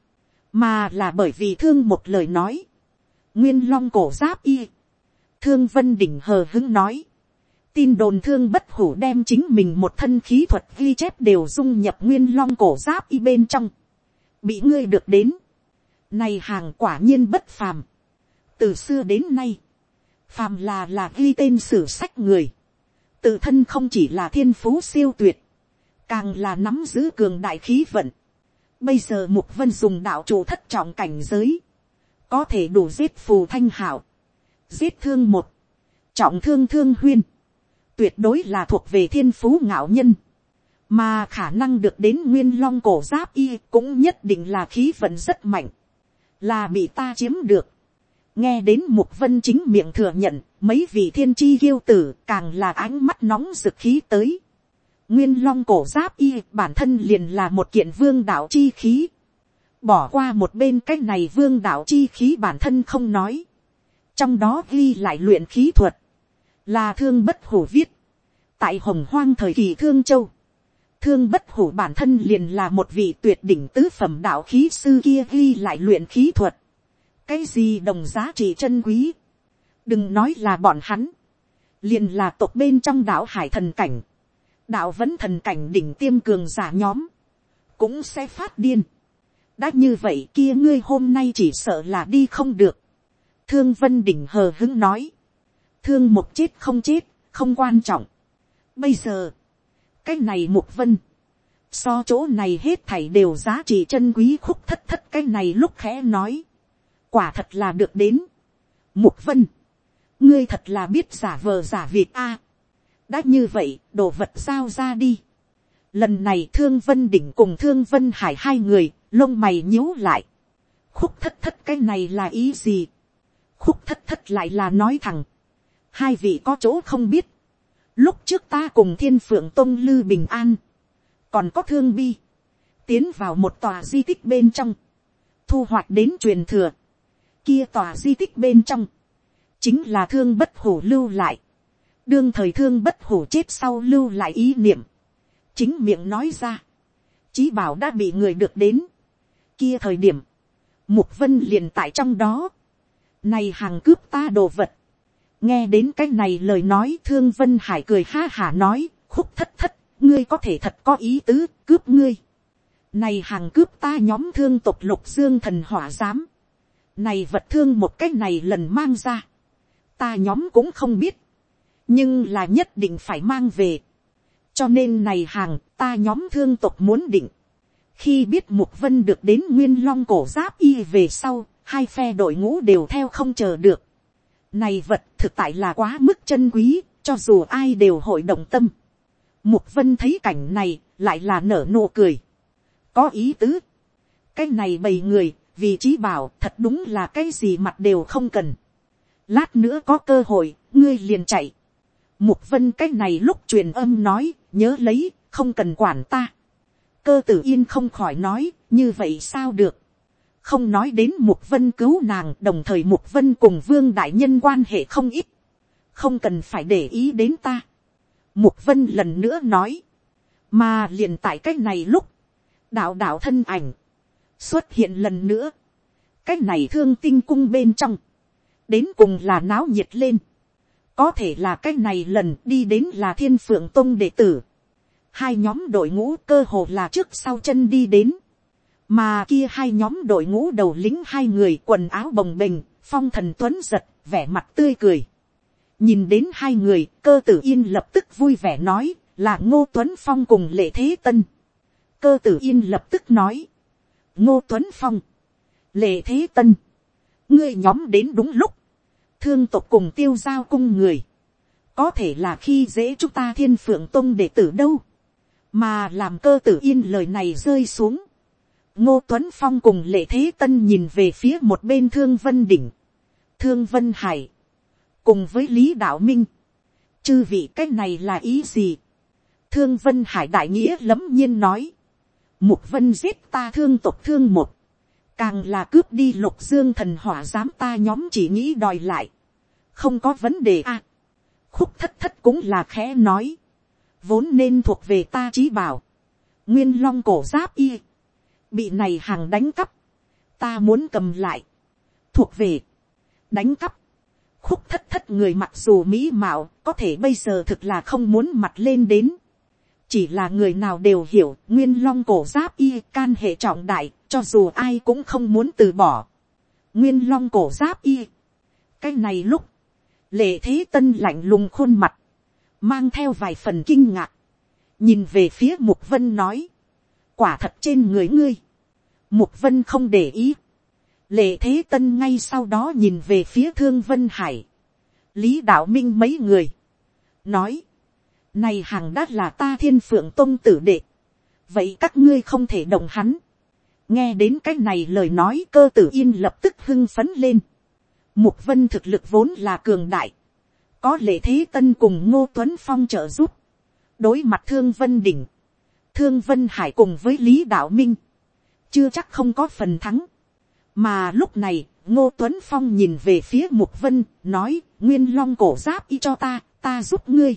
mà là bởi vì thương một lời nói, nguyên long cổ giáp y, thương vân đỉnh hờ hứng nói, tin đồn thương bất hủ đem chính mình một thân khí thuật ghi chép đều dung nhập nguyên long cổ giáp y bên trong, bị ngươi được đến, này hàng quả nhiên bất phàm, từ xưa đến nay, phàm là là ghi tên sử sách người, tự thân không chỉ là thiên phú siêu tuyệt, càng là nắm giữ cường đại khí vận. Bây giờ mục vân dùng đạo chủ thất trọng cảnh giới, có thể đủ giết phù thanh hảo, giết thương một, trọng thương thương huyên, tuyệt đối là thuộc về thiên phú ngạo nhân, mà khả năng được đến nguyên long cổ giáp y cũng nhất định là khí vận rất mạnh, là bị ta chiếm được. nghe đến mục vân chính miệng thừa nhận, mấy vị thiên chi yêu tử càng là ánh mắt nóng rực khí tới nguyên long cổ giáp y bản thân liền là một kiện vương đạo chi khí. bỏ qua một bên cái này vương đạo chi khí bản thân không nói. trong đó ghi lại luyện khí thuật, là thương bất hủ viết. tại hồng hoang thời kỳ thương châu, thương bất hủ bản thân liền là một vị tuyệt đỉnh tứ phẩm đạo khí sư kia ghi lại luyện khí thuật. cái gì đồng giá trị chân quý. đừng nói là bọn hắn. liền là tộc bên trong đảo hải thần cảnh đạo vẫn thần cảnh đỉnh tiêm cường giả nhóm. cũng sẽ phát điên. đã như vậy kia ngươi hôm nay chỉ sợ là đi không được. thương vân đỉnh hờ hứng nói. thương một chết không chết, không quan trọng. bây giờ, cái này mục vân, so chỗ này hết thảy đều giá trị chân quý khúc thất thất cái này lúc khẽ nói, quả thật là được đến. mục vân, ngươi thật là biết giả vờ giả việc a đã như vậy, đồ vật giao ra đi. lần này thương vân đỉnh cùng thương vân hải hai người, lông mày nhíu lại. khúc thất thất cái này là ý gì. khúc thất thất lại là nói thẳng. hai vị có chỗ không biết Lúc trước ta cùng thiên phượng tông lư bình an. Còn có thương bi. Tiến vào một tòa di tích bên trong. Thu hoạch đến truyền thừa. Kia tòa di tích bên trong. Chính là thương bất hủ lưu lại. Đương thời thương bất hủ chết sau lưu lại ý niệm. Chính miệng nói ra. Chí bảo đã bị người được đến. Kia thời điểm. Mục vân liền tại trong đó. Này hàng cướp ta đồ vật nghe đến cái này lời nói, thương vân hải cười ha hả nói, khúc thất thất, ngươi có thể thật có ý tứ, cướp ngươi này hàng cướp ta nhóm thương tộc lục dương thần hỏa giám này vật thương một cái này lần mang ra ta nhóm cũng không biết nhưng là nhất định phải mang về cho nên này hàng ta nhóm thương tộc muốn định khi biết mục vân được đến nguyên long cổ giáp y về sau hai phe đội ngũ đều theo không chờ được này vật thực tại là quá mức chân quý, cho dù ai đều hội động tâm. Mục vân thấy cảnh này, lại là nở nụ cười. Có ý tứ. Cái này bầy người, vì trí bảo thật đúng là cái gì mặt đều không cần. Lát nữa có cơ hội, ngươi liền chạy. Mục vân cái này lúc truyền âm nói, nhớ lấy, không cần quản ta. Cơ tử yên không khỏi nói, như vậy sao được? Không nói đến mục vân cứu nàng đồng thời mục vân cùng vương đại nhân quan hệ không ít. Không cần phải để ý đến ta. Mục vân lần nữa nói mà liền tại cái này lúc đạo đạo thân ảnh xuất hiện lần nữa. Cái này thương tinh cung bên trong đến cùng là náo nhiệt lên có thể là cái này lần đi đến là thiên phượng tông đệ tử hai nhóm đội ngũ cơ hồ là trước sau chân đi đến mà kia hai nhóm đội ngũ đầu lính hai người quần áo bồng bềnh, phong thần tuấn giật, vẻ mặt tươi cười. nhìn đến hai người, cơ tử yên lập tức vui vẻ nói, là ngô tuấn phong cùng lệ thế tân. cơ tử yên lập tức nói, ngô tuấn phong, lệ thế tân, ngươi nhóm đến đúng lúc, thương tộc cùng tiêu giao cung người, có thể là khi dễ chúng ta thiên phượng tông để tử đâu, mà làm cơ tử yên lời này rơi xuống, ngô tuấn phong cùng lệ thế tân nhìn về phía một bên thương vân đỉnh, thương vân hải, cùng với lý đạo minh, chư vị cái này là ý gì, thương vân hải đại nghĩa lấm nhiên nói, mục vân giết ta thương tộc thương một, càng là cướp đi lục dương thần hỏa dám ta nhóm chỉ nghĩ đòi lại, không có vấn đề à. khúc thất thất cũng là khẽ nói, vốn nên thuộc về ta trí bảo, nguyên long cổ giáp y, bị này hàng đánh cắp, ta muốn cầm lại, thuộc về, đánh cắp, khúc thất thất người mặc dù mỹ mạo có thể bây giờ thực là không muốn mặt lên đến, chỉ là người nào đều hiểu nguyên long cổ giáp y can hệ trọng đại cho dù ai cũng không muốn từ bỏ. Nguyên long cổ giáp y. Cái này lúc, lệ thế tân lạnh lùng khuôn mặt, mang theo vài phần kinh ngạc. Nhìn về phía mục vân nói, quả thật trên người ngươi. Mục vân không để ý. Lệ thế tân ngay sau đó nhìn về phía thương vân hải. Lý đạo minh mấy người, nói, này hàng đã là ta thiên phượng tôn tử đệ. Vậy các ngươi không thể động hắn. Nghe đến cái này lời nói, cơ tử yên lập tức hưng phấn lên. Mục vân thực lực vốn là cường đại. Có lệ thế tân cùng ngô tuấn phong trợ giúp. Đối mặt thương vân đỉnh. Thương vân hải cùng với lý đạo minh. Chưa chắc không có phần thắng. Mà lúc này, ngô tuấn phong nhìn về phía mục vân, nói, nguyên long cổ giáp y cho ta ta giúp ngươi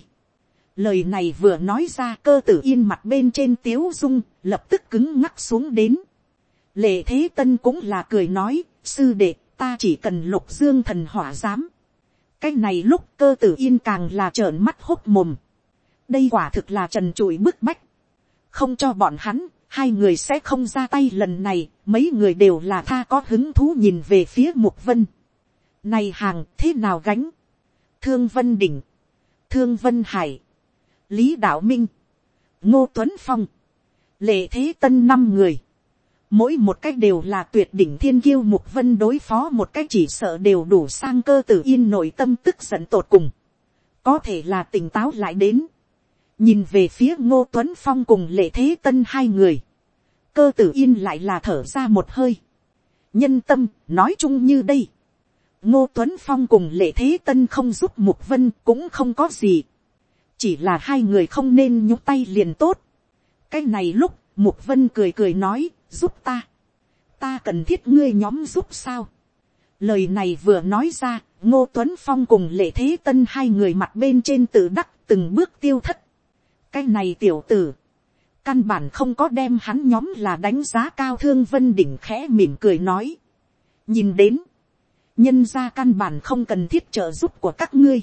lời này vừa nói ra, cơ tử yên mặt bên trên tiếu dung, lập tức cứng ngắc xuống đến lệ thế tân cũng là cười nói sư đệ ta chỉ cần lục dương thần hỏa giám. Cái này lúc cơ tử yên càng là trợn mắt hốt mồm. Đây quả thực là trần trụi bức bách. Không cho bọn hắn hai người sẽ không ra tay lần này mấy người đều là tha có hứng thú nhìn về phía mục vân. Này hàng thế nào gánh? Thương vân đỉnh thương vân hải lý đạo minh, ngô tuấn phong, lệ thế tân năm người, mỗi một cách đều là tuyệt đỉnh thiên kiêu mục vân đối phó một cách chỉ sợ đều đủ sang cơ tử yên nội tâm tức giận tột cùng, có thể là tỉnh táo lại đến, nhìn về phía ngô tuấn phong cùng lệ thế tân hai người, cơ tử yên lại là thở ra một hơi, nhân tâm nói chung như đây, ngô tuấn phong cùng lệ thế tân không giúp mục vân cũng không có gì, chỉ là hai người không nên nhúc tay liền tốt. cái này lúc, mục vân cười cười nói, giúp ta. ta cần thiết ngươi nhóm giúp sao. lời này vừa nói ra, ngô tuấn phong cùng lệ thế tân hai người mặt bên trên tự đắc từng bước tiêu thất. cái này tiểu tử, căn bản không có đem hắn nhóm là đánh giá cao thương vân đỉnh khẽ mỉm cười nói. nhìn đến, nhân ra căn bản không cần thiết trợ giúp của các ngươi.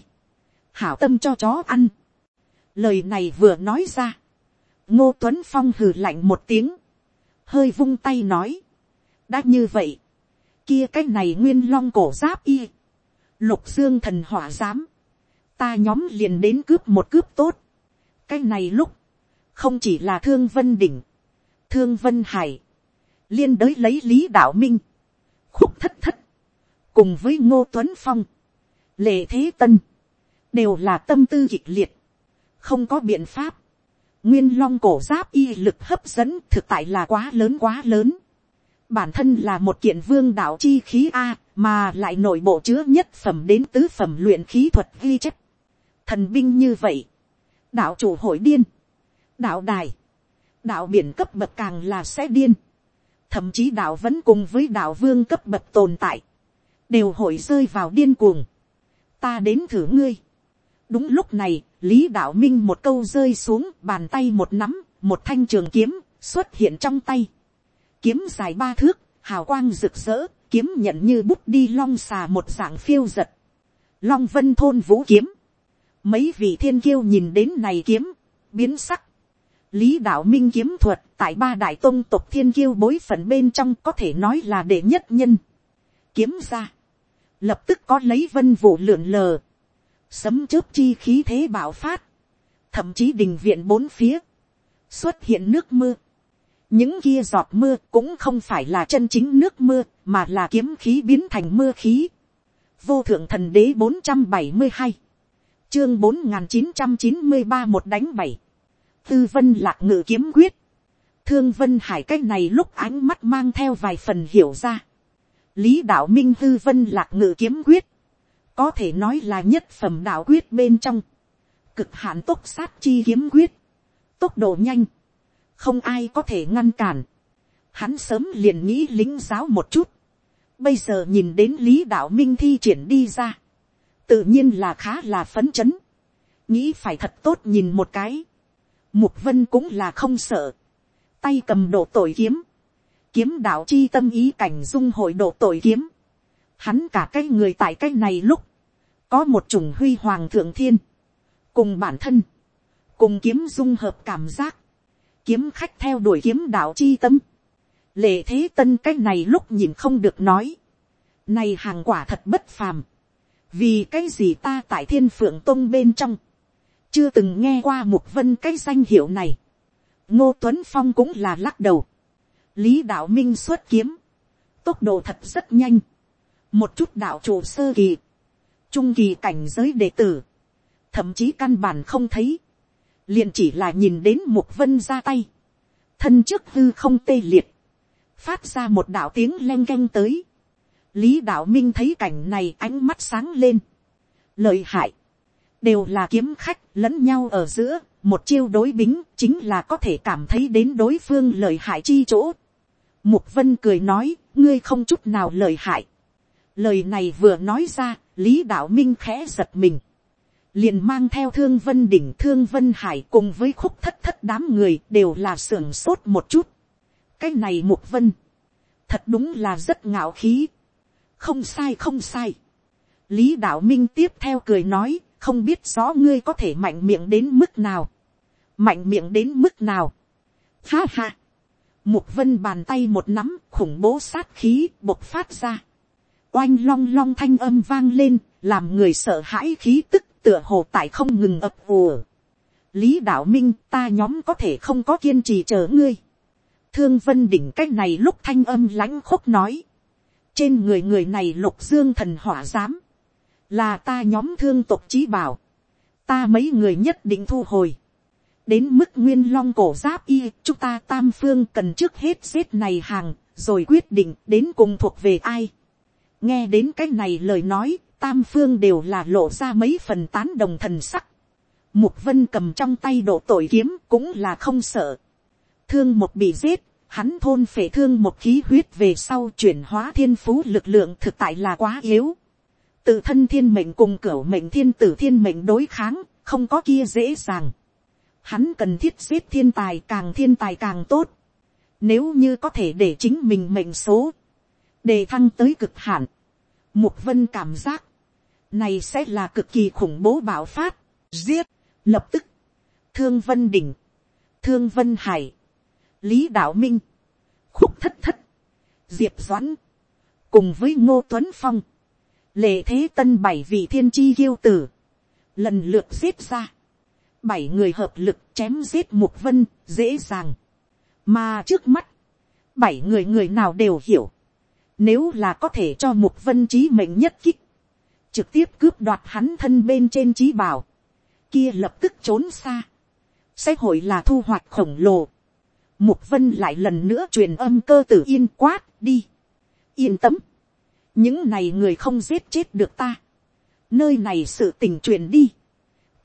hảo tâm cho chó ăn lời này vừa nói ra, ngô tuấn phong hừ lạnh một tiếng, hơi vung tay nói, đã như vậy, kia cái này nguyên long cổ giáp y, lục dương thần hỏa giám, ta nhóm liền đến cướp một cướp tốt, cái này lúc, không chỉ là thương vân đỉnh, thương vân hải, liên đới lấy lý đạo minh, khúc thất thất, cùng với ngô tuấn phong, lệ thế tân, đều là tâm tư kịch liệt, không có biện pháp nguyên long cổ giáp y lực hấp dẫn thực tại là quá lớn quá lớn. bản thân là một kiện vương đạo chi khí a, mà lại nội bộ chứa nhất phẩm đến tứ phẩm luyện khí thuật ghi chép. thần binh như vậy, đạo chủ hội điên, đạo đài, đạo biển cấp bậc càng là sẽ điên. thậm chí đạo vẫn cùng với đạo vương cấp bậc tồn tại, đều hội rơi vào điên cuồng. ta đến thử ngươi. đúng lúc này, lý đạo minh một câu rơi xuống bàn tay một nắm, một thanh trường kiếm xuất hiện trong tay. Kiếm dài ba thước, hào quang rực rỡ, kiếm nhận như bút đi long xà một dạng phiêu giật. Long vân thôn vũ kiếm. Mấy vị thiên kiêu nhìn đến này kiếm, biến sắc. Lý đạo minh kiếm thuật tại ba đại tôn tộc thiên kiêu bối phận bên trong có thể nói là đệ nhất nhân. Kiếm ra. Lập tức có lấy vân vụ lượn lờ sấm chớp chi khí thế bạo phát, thậm chí đình viện bốn phía, xuất hiện nước mưa. những kia giọt mưa cũng không phải là chân chính nước mưa, mà là kiếm khí biến thành mưa khí. vô thượng thần đế bốn trăm bảy mươi hai, chương bốn n g h n chín trăm chín mươi ba một đánh bảy, tư vân lạc ngự kiếm quyết, thương vân hải cái này lúc ánh mắt mang theo vài phần hiểu ra. lý đạo minh tư vân lạc ngự kiếm quyết, có thể nói là nhất phẩm đạo quyết bên trong, cực hạn tốc sát chi kiếm quyết, tốc độ nhanh, không ai có thể ngăn cản, hắn sớm liền nghĩ lính giáo một chút, bây giờ nhìn đến lý đạo minh thi triển đi ra, tự nhiên là khá là phấn chấn, nghĩ phải thật tốt nhìn một cái, mục vân cũng là không sợ, tay cầm độ tội kiếm, kiếm đạo chi tâm ý cảnh dung hội độ tội kiếm, hắn cả cái người tại cái này lúc, có một chủng huy hoàng thượng thiên, cùng bản thân, cùng kiếm dung hợp cảm giác, kiếm khách theo đuổi kiếm đạo chi tâm, lệ thế tân cái này lúc nhìn không được nói, này hàng quả thật bất phàm, vì cái gì ta tại thiên phượng tông bên trong, chưa từng nghe qua một vân cái danh hiệu này, ngô tuấn phong cũng là lắc đầu, lý đạo minh xuất kiếm, tốc độ thật rất nhanh, một chút đạo chủ sơ kỳ, trung kỳ cảnh giới đệ tử, thậm chí căn bản không thấy, liền chỉ là nhìn đến mục vân ra tay, thân trước hư không tê liệt, phát ra một đạo tiếng len keng tới, lý đạo minh thấy cảnh này ánh mắt sáng lên, lợi hại, đều là kiếm khách lẫn nhau ở giữa, một chiêu đối bính chính là có thể cảm thấy đến đối phương lợi hại chi chỗ. Mục vân cười nói, ngươi không chút nào lợi hại. Lời này vừa nói ra, lý đạo minh khẽ giật mình. liền mang theo thương vân đỉnh thương vân hải cùng với khúc thất thất đám người đều là sưởng sốt một chút. cái này mục vân, thật đúng là rất ngạo khí. không sai không sai. lý đạo minh tiếp theo cười nói, không biết rõ ngươi có thể mạnh miệng đến mức nào. mạnh miệng đến mức nào. ha ha. Mục vân bàn tay một nắm khủng bố sát khí bộc phát ra. Oanh long long thanh âm vang lên, làm người sợ hãi khí tức tựa hồ tại không ngừng ập ùa. Lý đạo minh ta nhóm có thể không có kiên trì chờ ngươi. Thương vân đỉnh cách này lúc thanh âm lãnh khúc nói. Trên người người này lục dương thần hỏa giám. Là ta nhóm thương tộc trí bảo. Ta mấy người nhất định thu hồi đến mức nguyên long cổ giáp y, chúng ta tam phương cần trước hết xếp này hàng, rồi quyết định đến cùng thuộc về ai nghe đến cái này lời nói, tam phương đều là lộ ra mấy phần tán đồng thần sắc. Mục vân cầm trong tay độ tội kiếm cũng là không sợ. Thương một bị giết, hắn thôn phệ thương một khí huyết về sau chuyển hóa thiên phú lực lượng thực tại là quá yếu. Tự thân thiên mệnh cùng cửu mệnh thiên tử thiên mệnh đối kháng, không có kia dễ dàng hắn cần thiết giết thiên tài càng thiên tài càng tốt. Nếu như có thể để chính mình mệnh số, đề thăng tới cực hạn, mục vân cảm giác, này sẽ là cực kỳ khủng bố bạo phát, giết, lập tức, thương vân đỉnh, thương vân hải, lý đạo minh, khúc thất thất, diệp doãn, cùng với ngô tuấn phong, lệ thế tân bảy vị thiên chi kiêu tử, lần lượt giết ra, bảy người hợp lực chém giết mục vân dễ dàng. mà trước mắt, bảy người người nào đều hiểu nếu là có thể cho mục vân trí mệnh nhất kích, trực tiếp cướp đoạt hắn thân bên trên trí bảo, kia lập tức trốn xa, sẽ hội là thu hoạch khổng lồ. Mục vân lại lần nữa truyền âm cơ tử yên quát đi. yên tâm, những này người không giết chết được ta. nơi này sự tình truyền đi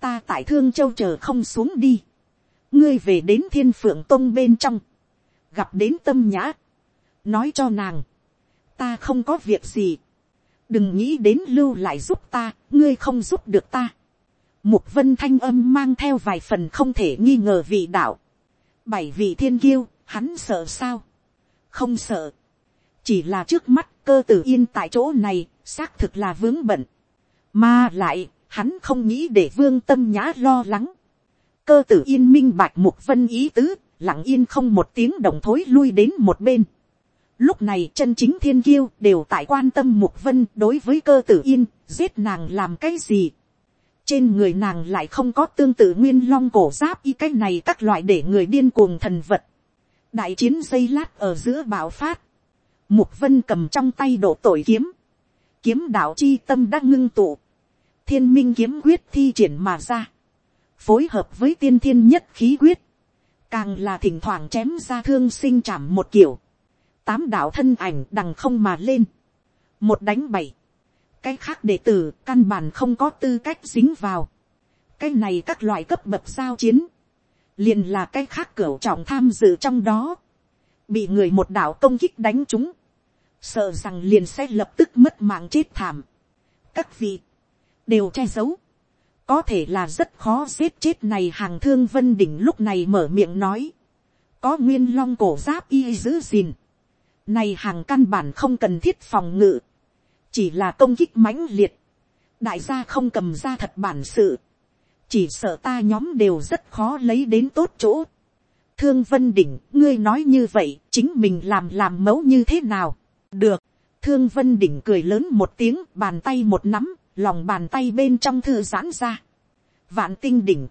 ta tại thương châu chờ không xuống đi, ngươi về đến thiên phượng tông bên trong, gặp đến tâm nhã, nói cho nàng, ta không có việc gì, đừng nghĩ đến lưu lại giúp ta, ngươi không giúp được ta. Mục vân thanh âm mang theo vài phần không thể nghi ngờ vị đạo. Bảy vị thiên kiêu, hắn sợ sao? Không sợ. Chỉ là trước mắt cơ tử yên tại chỗ này, xác thực là vướng bận. Mà lại, hắn không nghĩ để vương tâm nhã lo lắng. cơ tử yên minh bạch mục vân ý tứ, lặng yên không một tiếng đồng thối lui đến một bên. Lúc này chân chính thiên kiêu đều tại quan tâm mục vân đối với cơ tử yên, giết nàng làm cái gì. Trên người nàng lại không có tương tự nguyên long cổ giáp y cái này các loại để người điên cuồng thần vật. Đại chiến dây lát ở giữa bạo phát. Mục vân cầm trong tay độ tội kiếm. Kiếm đạo chi tâm đã ngưng tụ thiên minh kiếm quyết thi triển mà ra, phối hợp với tiên thiên nhất khí quyết, càng là thỉnh thoảng chém ra thương sinh chảm một kiểu, tám đạo thân ảnh đằng không mà lên, một đánh bảy, cái khác đệ tử căn bản không có tư cách dính vào, cái này các loại cấp bậc giao chiến, liền là cái khác cửa trọng tham dự trong đó, bị người một đạo công kích đánh chúng, sợ rằng liền sẽ lập tức mất mạng chết thảm. các vị, đều che giấu, có thể là rất khó giết chết này hàng thương vân đỉnh lúc này mở miệng nói, có nguyên long cổ giáp y giữ gìn, này hàng căn bản không cần thiết phòng ngự, chỉ là công kích mãnh liệt, đại gia không cầm ra thật bản sự, chỉ sợ ta nhóm đều rất khó lấy đến tốt chỗ. thương vân đỉnh, ngươi nói như vậy, chính mình làm làm mẫu như thế nào. được, thương vân đỉnh cười lớn một tiếng, bàn tay một nắm, lòng bàn tay bên trong thư giãn ra. vạn tinh đỉnh,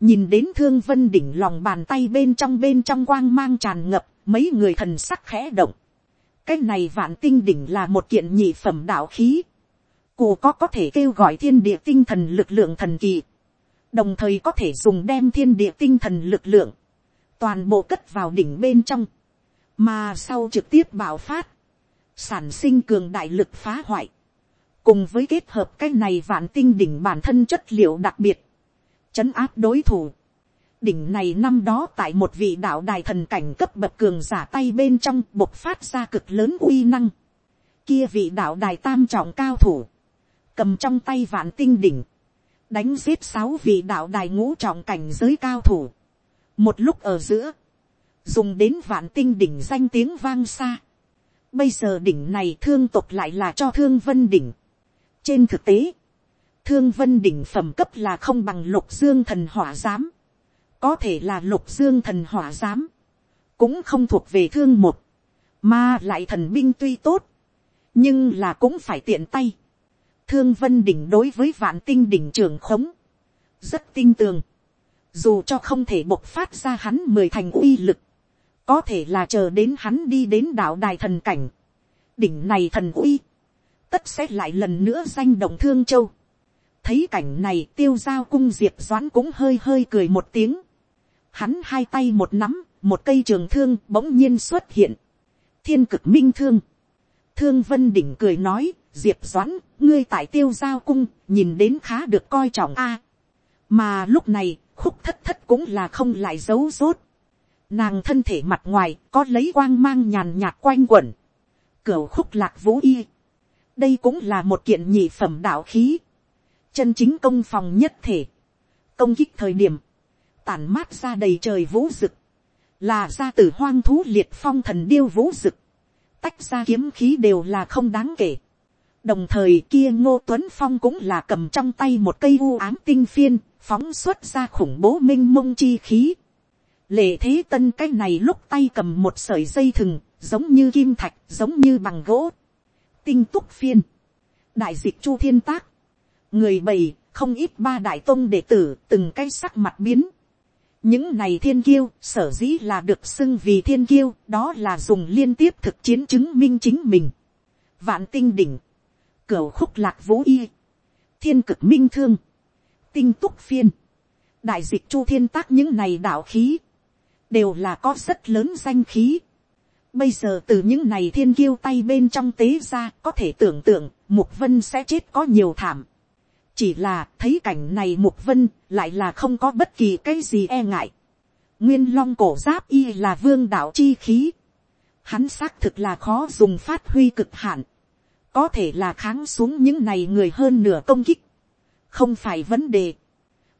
nhìn đến thương vân đỉnh lòng bàn tay bên trong bên trong quang mang tràn ngập, mấy người thần sắc khẽ động. cái này vạn tinh đỉnh là một kiện nhị phẩm đạo khí. Cù có có thể kêu gọi thiên địa tinh thần lực lượng thần kỳ đồng thời có thể dùng đem thiên địa tinh thần lực lượng, toàn bộ cất vào đỉnh bên trong, mà sau trực tiếp bạo phát, sản sinh cường đại lực phá hoại, cùng với kết hợp cái này vạn tinh đỉnh bản thân chất liệu đặc biệt, chấn áp đối thủ. Đỉnh này năm đó tại một vị đạo đài thần cảnh cấp bậc cường giả tay bên trong bộc phát ra cực lớn uy năng. Kia vị đạo đài tam trọng cao thủ, cầm trong tay vạn tinh đỉnh, đánh giết sáu vị đạo đài ngũ trọng cảnh giới cao thủ. một lúc ở giữa, dùng đến vạn tinh đỉnh danh tiếng vang xa. bây giờ đỉnh này thương tục lại là cho thương vân đỉnh. trên thực tế, thương vân đỉnh phẩm cấp là không bằng lục dương thần hỏa giám có thể là lục dương thần hỏa giám. cũng không thuộc về thương một, mà lại thần binh tuy tốt, nhưng là cũng phải tiện tay Thương vân đỉnh đối với vạn tinh đỉnh trường khống. Rất tin tường. Dù cho không thể bộc phát ra hắn mười thành uy lực. Có thể là chờ đến hắn đi đến đảo đài thần cảnh. Đỉnh này thần uy. Tất sẽ lại lần nữa danh động thương châu. Thấy cảnh này tiêu giao cung diệp doãn cũng hơi hơi cười một tiếng. Hắn hai tay một nắm, một cây trường thương bỗng nhiên xuất hiện. Thiên cực minh thương. Thương Vân Đỉnh cười nói, diệp doãn, ngươi tại tiêu giao cung, nhìn đến khá được coi trọng a. mà lúc này, khúc thất thất cũng là không lại giấu rốt. nàng thân thể mặt ngoài, có lấy quang mang nhàn nhạt quanh quẩn. cửu khúc lạc vũ y. đây cũng là một kiện nhị phẩm đạo khí. chân chính công phòng nhất thể. công kích thời điểm, tản mát ra đầy trời vũ rực. là ra tử hoang thú liệt phong thần điêu vũ rực. tách ra kiếm khí đều là không đáng kể đồng thời kia ngô tuấn phong cũng là cầm trong tay một cây u ám tinh phiên, phóng xuất ra khủng bố m i n h mông chi khí. lệ thế tân cái này lúc tay cầm một sợi dây thừng, giống như kim thạch, giống như bằng gỗ. tinh túc phiên, đại dịch chu thiên tác, người bầy, không ít ba đại tôn đệ tử, từng cái sắc mặt biến những này thiên kiêu, sở dĩ là được xưng vì thiên kiêu, đó là dùng liên tiếp thực chiến chứng minh chính mình. vạn tinh đỉnh, cửa khúc lạc vũ y, thiên cực minh thương, tinh túc phiên, đại dịch chu thiên tác những này đạo khí, đều là có rất lớn danh khí. Bây giờ từ những này thiên kiêu tay bên trong tế ra có thể tưởng tượng mục vân sẽ chết có nhiều thảm. Chỉ là thấy cảnh này mục vân lại là không có bất kỳ cái gì e ngại. Nguyên long cổ giáp y là vương đạo chi khí. Hắn xác thực là khó dùng phát huy cực hạn. Có thể là kháng xuống những này người hơn nửa công kích, không phải vấn đề,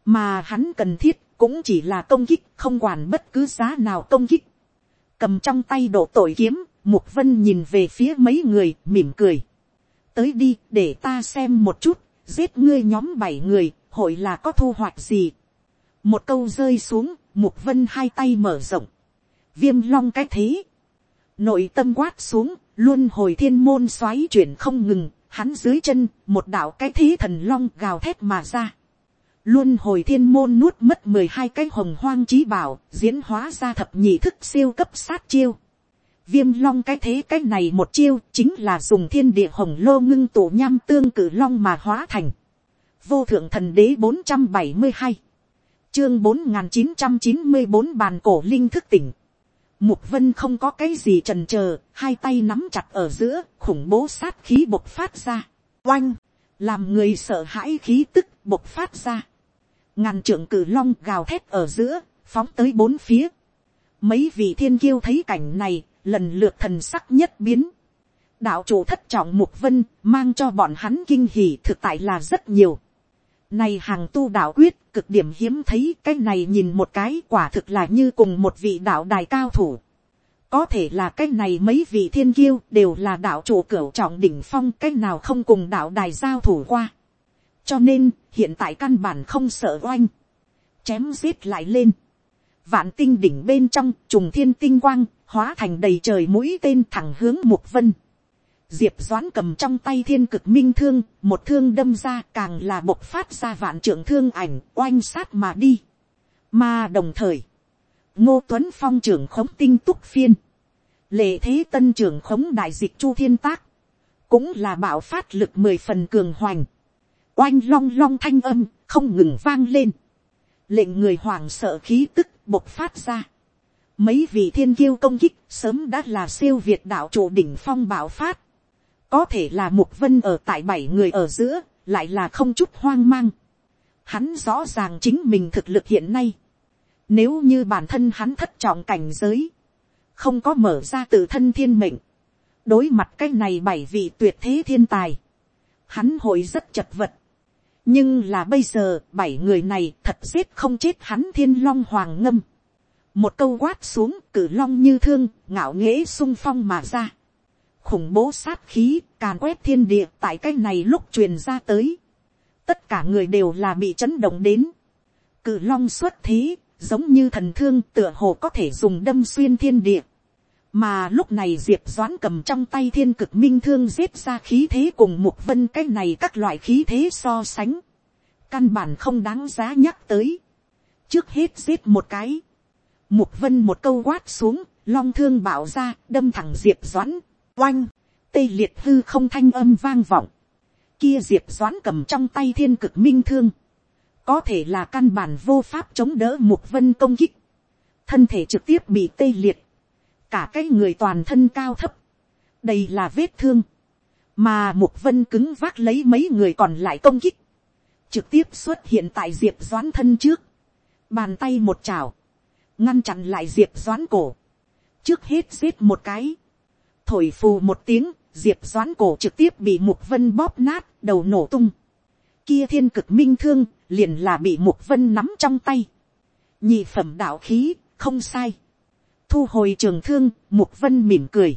mà hắn cần thiết cũng chỉ là công kích không quản bất cứ giá nào công kích, cầm trong tay độ tội kiếm, mục vân nhìn về phía mấy người mỉm cười, tới đi để ta xem một chút, giết ngươi nhóm bảy người, hội là có thu hoạch gì. một câu rơi xuống, mục vân hai tay mở rộng, viêm long cái thế, nội tâm quát xuống, luôn hồi thiên môn xoáy chuyển không ngừng, hắn dưới chân, một đạo cái thế thần long gào thét mà ra. Luôn hồi thiên môn nuốt mất mười hai cái hồng hoang trí bảo, diễn hóa ra thập nhị thức siêu cấp sát chiêu. Viêm long cái thế cái này một chiêu, chính là dùng thiên địa hồng lô ngưng tụ nham tương cử long mà hóa thành. Vô thượng thần đế bốn trăm bảy mươi hai Chương bốn chín trăm chín mươi bốn bàn cổ linh thức tỉnh Mục vân không có cái gì trần chờ hai tay nắm chặt ở giữa, khủng bố sát khí bộc phát ra. Oanh, làm người sợ hãi khí tức bộc phát ra. Ngàn trưởng cử long gào thét ở giữa, phóng tới bốn phía. Mấy vị thiên kiêu thấy cảnh này, lần lượt thần sắc nhất biến. Đạo chủ thất trọng mục vân, mang cho bọn hắn kinh hỉ thực tại là rất nhiều. Này hàng tu đạo quyết, cực điểm hiếm thấy cái này nhìn một cái quả thực là như cùng một vị đạo đài cao thủ. Có thể là cái này mấy vị thiên kiêu đều là đạo chủ cửu trọng đỉnh phong cái nào không cùng đạo đài giao thủ qua. Cho nên, hiện tại căn bản không sợ oanh. Chém giết lại lên. Vạn tinh đỉnh bên trong, trùng thiên tinh quang, hóa thành đầy trời mũi tên thẳng hướng mục vân. Diệp doãn cầm trong tay thiên cực minh thương, một thương đâm ra càng là bộc phát ra vạn trưởng thương ảnh, oanh sát mà đi. Mà đồng thời, ngô tuấn phong trưởng khống tinh túc phiên, lệ thế tân trưởng khống đại dịch chu thiên tác, cũng là bảo phát lực mười phần cường hoành, oanh long long thanh âm không ngừng vang lên, lệnh người hoảng sợ khí tức bộc phát ra. Mấy vị thiên kiêu công kích sớm đã là siêu việt đạo chủ đỉnh phong bảo phát. Có thể là mục vân ở tại bảy người ở giữa, lại là không chút hoang mang. Hắn rõ ràng chính mình thực lực hiện nay. Nếu như bản thân hắn thất trọng cảnh giới, không có mở ra tự thân thiên mệnh. Đối mặt cái này bảy vị tuyệt thế thiên tài. Hắn hội rất chật vật nhưng là bây giờ bảy người này thật giết không chết hắn thiên long hoàng ngâm một câu quát xuống, cử long như thương, ngạo nghễ sung phong mà ra. Khủng bố sát khí, càn quét thiên địa, tại cái này lúc truyền ra tới. Tất cả người đều là bị chấn động đến. Cử long xuất thế, giống như thần thương, tựa hồ có thể dùng đâm xuyên thiên địa. Mà lúc này diệp doãn cầm trong tay thiên cực minh thương giết ra khí thế cùng mục vân, cái này các loại khí thế so sánh. Căn bản không đáng giá nhắc tới. Trước hết giết một cái mục vân một câu quát xuống long thương bảo ra đâm thẳng diệp doãn. Oanh! Tê liệt hư không thanh âm vang vọng. Kia diệp doãn cầm trong tay thiên cực minh thương. Có thể là căn bản vô pháp chống đỡ mục vân công kích. Thân thể trực tiếp bị tê liệt. Cả cái người toàn thân cao thấp, đây là vết thương, mà mục vân cứng vác lấy mấy người còn lại công kích, trực tiếp xuất hiện tại diệp doãn thân trước, bàn tay một chảo, ngăn chặn lại diệp doãn cổ, trước hết giết một cái, thổi phù một tiếng, diệp doãn cổ trực tiếp bị mục vân bóp nát, đầu nổ tung, kia thiên cực minh thương, liền là bị mục vân nắm trong tay, nhị phẩm đạo khí, không sai, thu hồi trường thương, mục vân mỉm cười.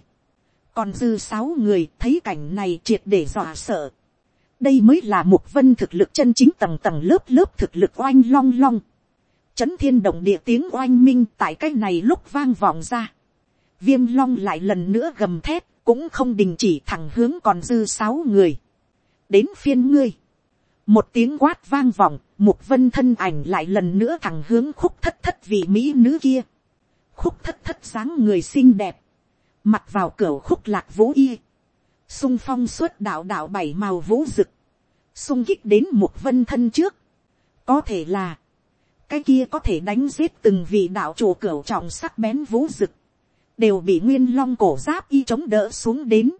còn dư sáu người thấy cảnh này triệt để dọa sợ. đây mới là mục vân thực lực chân chính tầng tầng lớp lớp thực lực oanh long long chấn thiên động địa tiếng oanh minh tại cái này lúc vang vọng ra. viêm long lại lần nữa gầm thét, cũng không đình chỉ thẳng hướng còn dư sáu người. đến phiên ngươi. một tiếng quát vang vọng, mục vân thân ảnh lại lần nữa thẳng hướng khúc thất thất vị mỹ nữ kia khúc thất thất dáng người xinh đẹp, mặt vào cửa khúc lạc vũ y, sung phong suốt đạo đạo bảy màu vũ rực, sung kích đến một vân thân trước, có thể là, cái kia có thể đánh giết từng vị đạo chủ cửu trọng sắc bén vũ rực, đều bị nguyên long cổ giáp y chống đỡ xuống đến,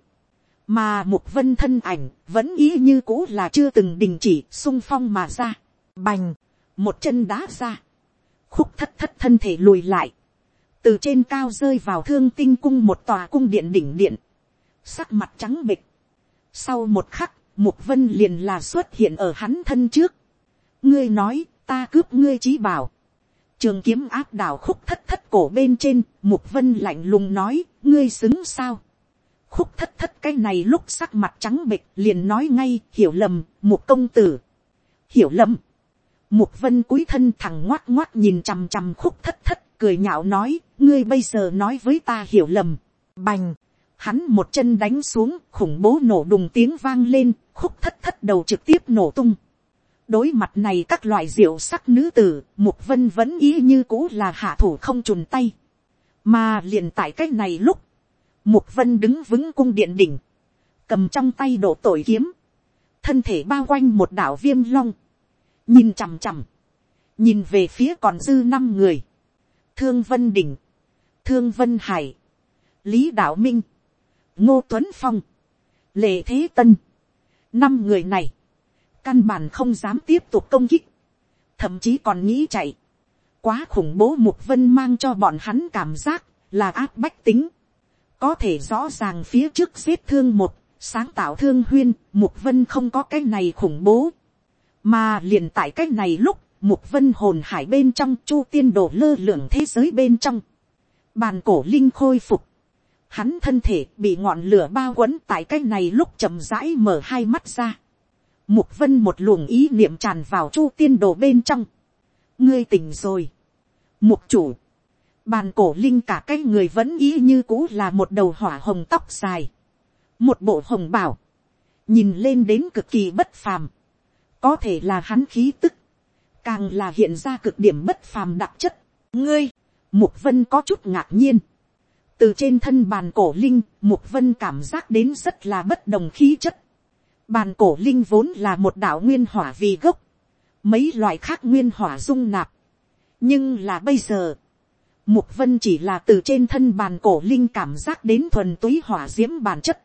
mà một vân thân ảnh vẫn ý như cũ là chưa từng đình chỉ sung phong mà ra, bành, một chân đá ra, khúc thất thất thân thể lùi lại, từ trên cao rơi vào thương tinh cung một tòa cung điện đỉnh điện, sắc mặt trắng bịch. Sau một khắc, mục vân liền là xuất hiện ở hắn thân trước. ngươi nói, ta cướp ngươi trí bảo. trường kiếm áp đảo khúc thất thất cổ bên trên, mục vân lạnh lùng nói, ngươi xứng sao. khúc thất thất cái này lúc sắc mặt trắng bịch liền nói ngay, hiểu lầm, một công tử. hiểu lầm. Mục vân cúi thân thẳng ngoát ngoát nhìn chằm chằm khúc thất thất cười nhạo nói, ngươi bây giờ nói với ta hiểu lầm. Bành, hắn một chân đánh xuống, khủng bố nổ đùng tiếng vang lên, khúc thất thất đầu trực tiếp nổ tung đối mặt này các loại rượu sắc nữ tử, mục vân vẫn ý như cũ là hạ thủ không chùn tay. mà liền tại cái này lúc, mục vân đứng vững cung điện đỉnh, cầm trong tay đổ tội kiếm, thân thể bao quanh một đảo viêm long, nhìn chằm chằm, nhìn về phía còn dư năm người, thương vân đỉnh, thương vân hải, lý đạo minh, ngô tuấn phong, lệ thế tân, năm người này, căn bản không dám tiếp tục công kích, thậm chí còn nghĩ chạy, quá khủng bố mục vân mang cho bọn hắn cảm giác là áp bách tính. có thể rõ ràng phía trước giết thương một, sáng tạo thương huyên, mục vân không có cái này khủng bố. mà liền tại cái này lúc, mục vân hồn hải bên trong chu tiên đổ lơ lửng thế giới bên trong. bàn cổ linh khôi phục. hắn thân thể bị ngọn lửa bao quấn tại cái này lúc chậm rãi mở hai mắt ra mục vân một luồng ý niệm tràn vào chu tiên đồ bên trong. ngươi tỉnh rồi. mục chủ Bàn cổ linh cả cái người vẫn ý như cũ là một đầu hỏa hồng tóc dài. Một bộ hồng bảo. Nhìn lên đến cực kỳ bất phàm. Có thể là hắn khí tức. Càng là hiện ra cực điểm bất phàm đặc chất. Ngươi, Mục Vân có chút ngạc nhiên. Từ trên thân bàn cổ linh, Mục Vân cảm giác đến rất là bất đồng khí chất. Bàn cổ linh vốn là một đạo nguyên hỏa vì gốc. Mấy loại khác nguyên hỏa dung nạp. Nhưng là bây giờ Mục vân chỉ là từ trên thân bàn cổ linh cảm giác đến thuần túy hỏa diễm bản chất.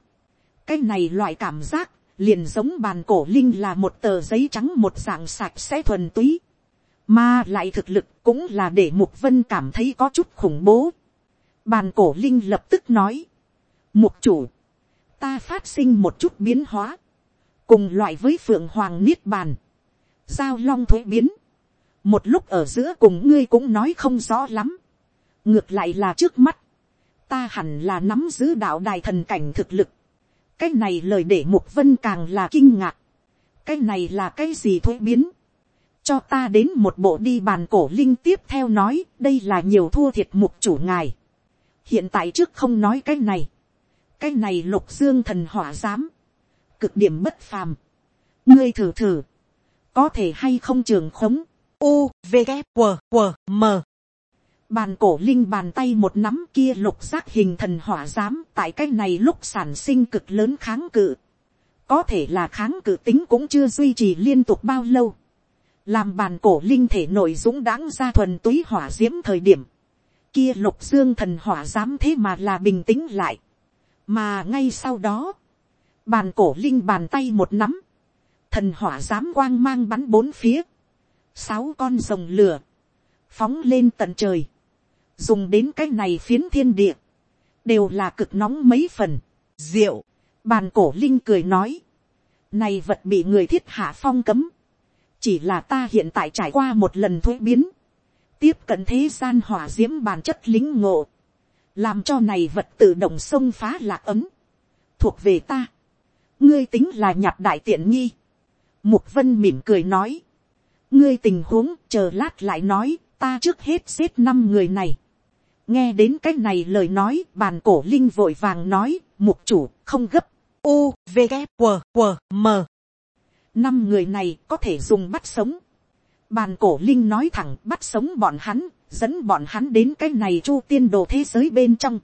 Cái này loại cảm giác, liền giống bàn cổ linh là một tờ giấy trắng một dạng sạch sẽ thuần túy. Mà lại thực lực cũng là để mục vân cảm thấy có chút khủng bố. Bàn cổ linh lập tức nói. Mục chủ, ta phát sinh một chút biến hóa. Cùng loại với phượng hoàng niết bàn. Giao long thuế biến. Một lúc ở giữa cùng ngươi cũng nói không rõ lắm. Ngược lại là trước mắt, ta hẳn là nắm giữ đạo đài thần cảnh thực lực, cái này lời để mục vân càng là kinh ngạc, cái này là cái gì thuế biến, cho ta đến một bộ đi bàn cổ linh tiếp theo nói đây là nhiều thua thiệt mục chủ ngài, hiện tại trước không nói cái này, cái này lục dương thần hỏa giám, cực điểm bất phàm, ngươi thử thử, có thể hay không trường khống, u v g q q m Bàn cổ linh bàn tay một nắm kia lục giác hình thần hỏa giám tại cái này lúc sản sinh cực lớn kháng cự. Có thể là kháng cự tính cũng chưa duy trì liên tục bao lâu. Làm bàn cổ linh thể nội dũng đáng ra thuần túy hỏa diễm thời điểm. Kia lục dương thần hỏa giám thế mà là bình tĩnh lại. Mà ngay sau đó. Bàn cổ linh bàn tay một nắm. Thần hỏa dám quang mang bắn bốn phía. Sáu con rồng lửa. Phóng lên tận trời. Dùng đến cái này phiến thiên địa, đều là cực nóng mấy phần, rượu, bàn cổ linh cười nói, này vật bị người thiết hạ phong cấm, chỉ là ta hiện tại trải qua một lần thuế biến, tiếp cận thế gian hỏa d i ễ m bản chất lính ngộ, làm cho này vật tự động xông phá lạc ấm, thuộc về ta, ngươi tính là nhặt đại tiện nghi, mục vân mỉm cười nói, ngươi tình huống chờ lát lại nói, ta trước hết xếp năm người này, nghe đến cái này lời nói bàn cổ linh vội vàng nói mục chủ không gấp. U v g q q m. Năm người này có thể dùng bắt sống. Bàn cổ linh nói thẳng bắt sống bọn hắn dẫn bọn hắn đến cái này chu tiên đồ thế giới bên trong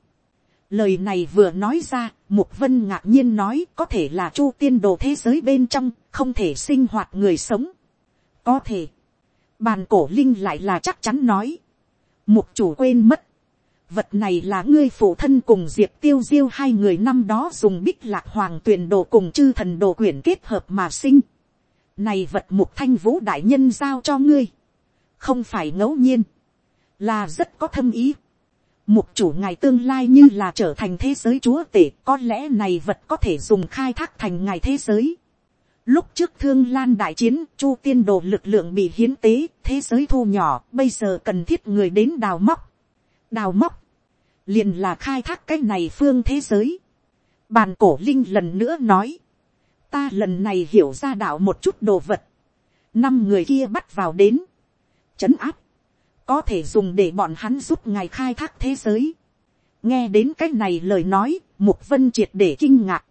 lời này vừa nói ra, mục vân ngạc nhiên nói, có thể là chu tiên đồ thế giới bên trong, không thể sinh hoạt người sống có thể bàn cổ linh lại là chắc chắn nói mục chủ quên mất vật này là ngươi phụ thân cùng diệp tiêu diêu hai người năm đó dùng bích lạc hoàng tuyển đồ cùng chư thần đồ quyển kết hợp mà sinh. Này vật mục thanh vũ đại nhân giao cho ngươi. Không phải ngẫu nhiên. Là rất có thâm ý. Mục chủ ngài tương lai như là trở thành thế giới chúa tể. Có lẽ này vật có thể dùng khai thác thành ngài thế giới. Lúc trước thương lan đại chiến, chu tiên đồ lực lượng bị hiến tế, thế giới thu nhỏ, bây giờ cần thiết người đến đào móc. Đào móc liền là khai thác cái này phương thế giới. Bàn cổ linh lần nữa nói, ta lần này hiểu ra đạo một chút đồ vật, năm người kia bắt vào đến, chấn áp, có thể dùng để bọn hắn giúp ngài khai thác thế giới. nghe đến cái này lời nói, mục vân triệt để kinh ngạc,